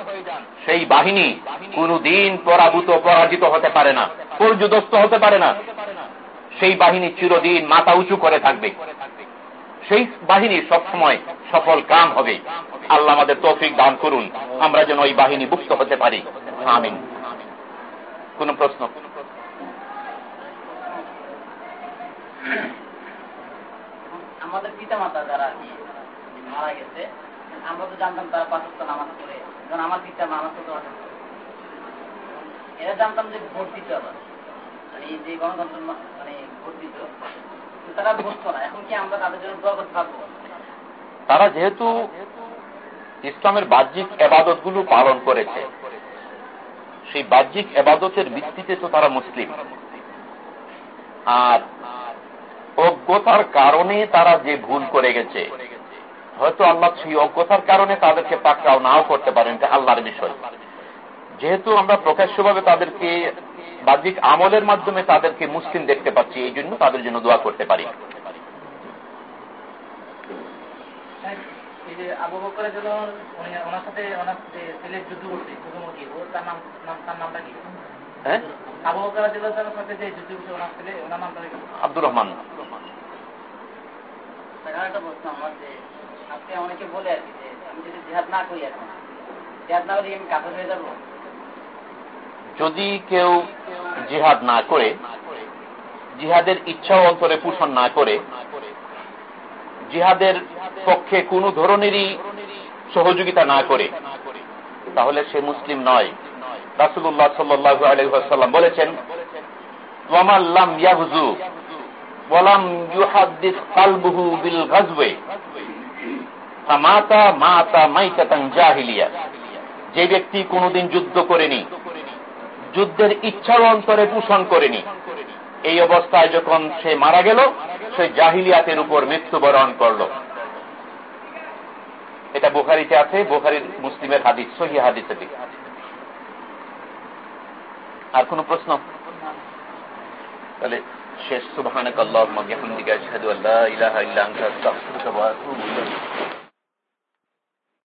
সেই বাহিনী কোনো দিন পরাভূত পরাজিত হতে পারে না, পর্যদস্ত হতে পারে না। সেই বাহিনী চিরদিন মাথা উঁচু করে থাকবে। সেই বাহিনী সবসময় সফল কাম হবে। আল্লাহ আমাদের তৌফিক দান করুন। আমরা যেন ওই বাহিনী মুক্ত হতে পারি। আমিন। কোন প্রশ্ন? আমাদের পিতা মাতা যারা মারা গেছে, আমরা তো জানতাম তারা পাঁচ নামাজ পড়ে। যখন আমার পিতা পড়তে পারতেন না। এরা জানতাম যে ভোট দিতে আবার মানে যে গণতন্ত্র মানে তারা যেহেতু ইসলামের বাহ্যিক এবাদতগুলো পালন করেছে, সেই বাহ্যিক এবাদতের ভিত্তিতে তো তারা মুসলিম। আর অজ্ঞতার কারণে তারা যে ভুল করে গেছে, হয়তো আল্লাহ সেই অজ্ঞতার কারণে তাদেরকে পাকড়াও নাও করতে পারেন আল্লাহর বিষয়। যেহেতু আমরা প্রকাশ্যভাবে তাদেরকে বাহ্যিক আমলের মাধ্যমে তাদেরকে মুসলিম দেখতে পাচ্ছি এই জন্য তাদের জন্য দোয়া করতে পারি। হ্যাঁ? আব্দুর রহমান। যে অনেকে বলে আর কি যে আমি যদি জিহাদ না করি এখন জিহাদ না করি আমি কাপড় হয়ে যাব? যদি কেউ জিহাদ না করে, জিহাদের ইচ্ছা অন্তরে পোষণ না করে, জিহাদের পক্ষে কোনো ধরনেরই সহযোগিতা না করে, তাহলে সে মুসলিম নয়। রাসুল্লাহ সাল্লাহ আলহাম বলেছেন যে ব্যক্তি কোনোদিন যুদ্ধ করেনি যুদ্ধের ইচ্ছাও অন্তরে পোষণ করেনি। এই অবস্থায় যখন সে মারা গেল, সে জাহিলিয়াতের উপর মৃত্যুবরণ করল। এটা বুখারিতে আছে, বুখারির মুসলিমের হাদিস সহি হাদিস আর কোন প্রশ্ন? তাহলে শেষ সুবহানাক আল্লাহুম্মা বিহামদিকা, আশহাদু আল্লা ইলাহা ইল্লা আনতা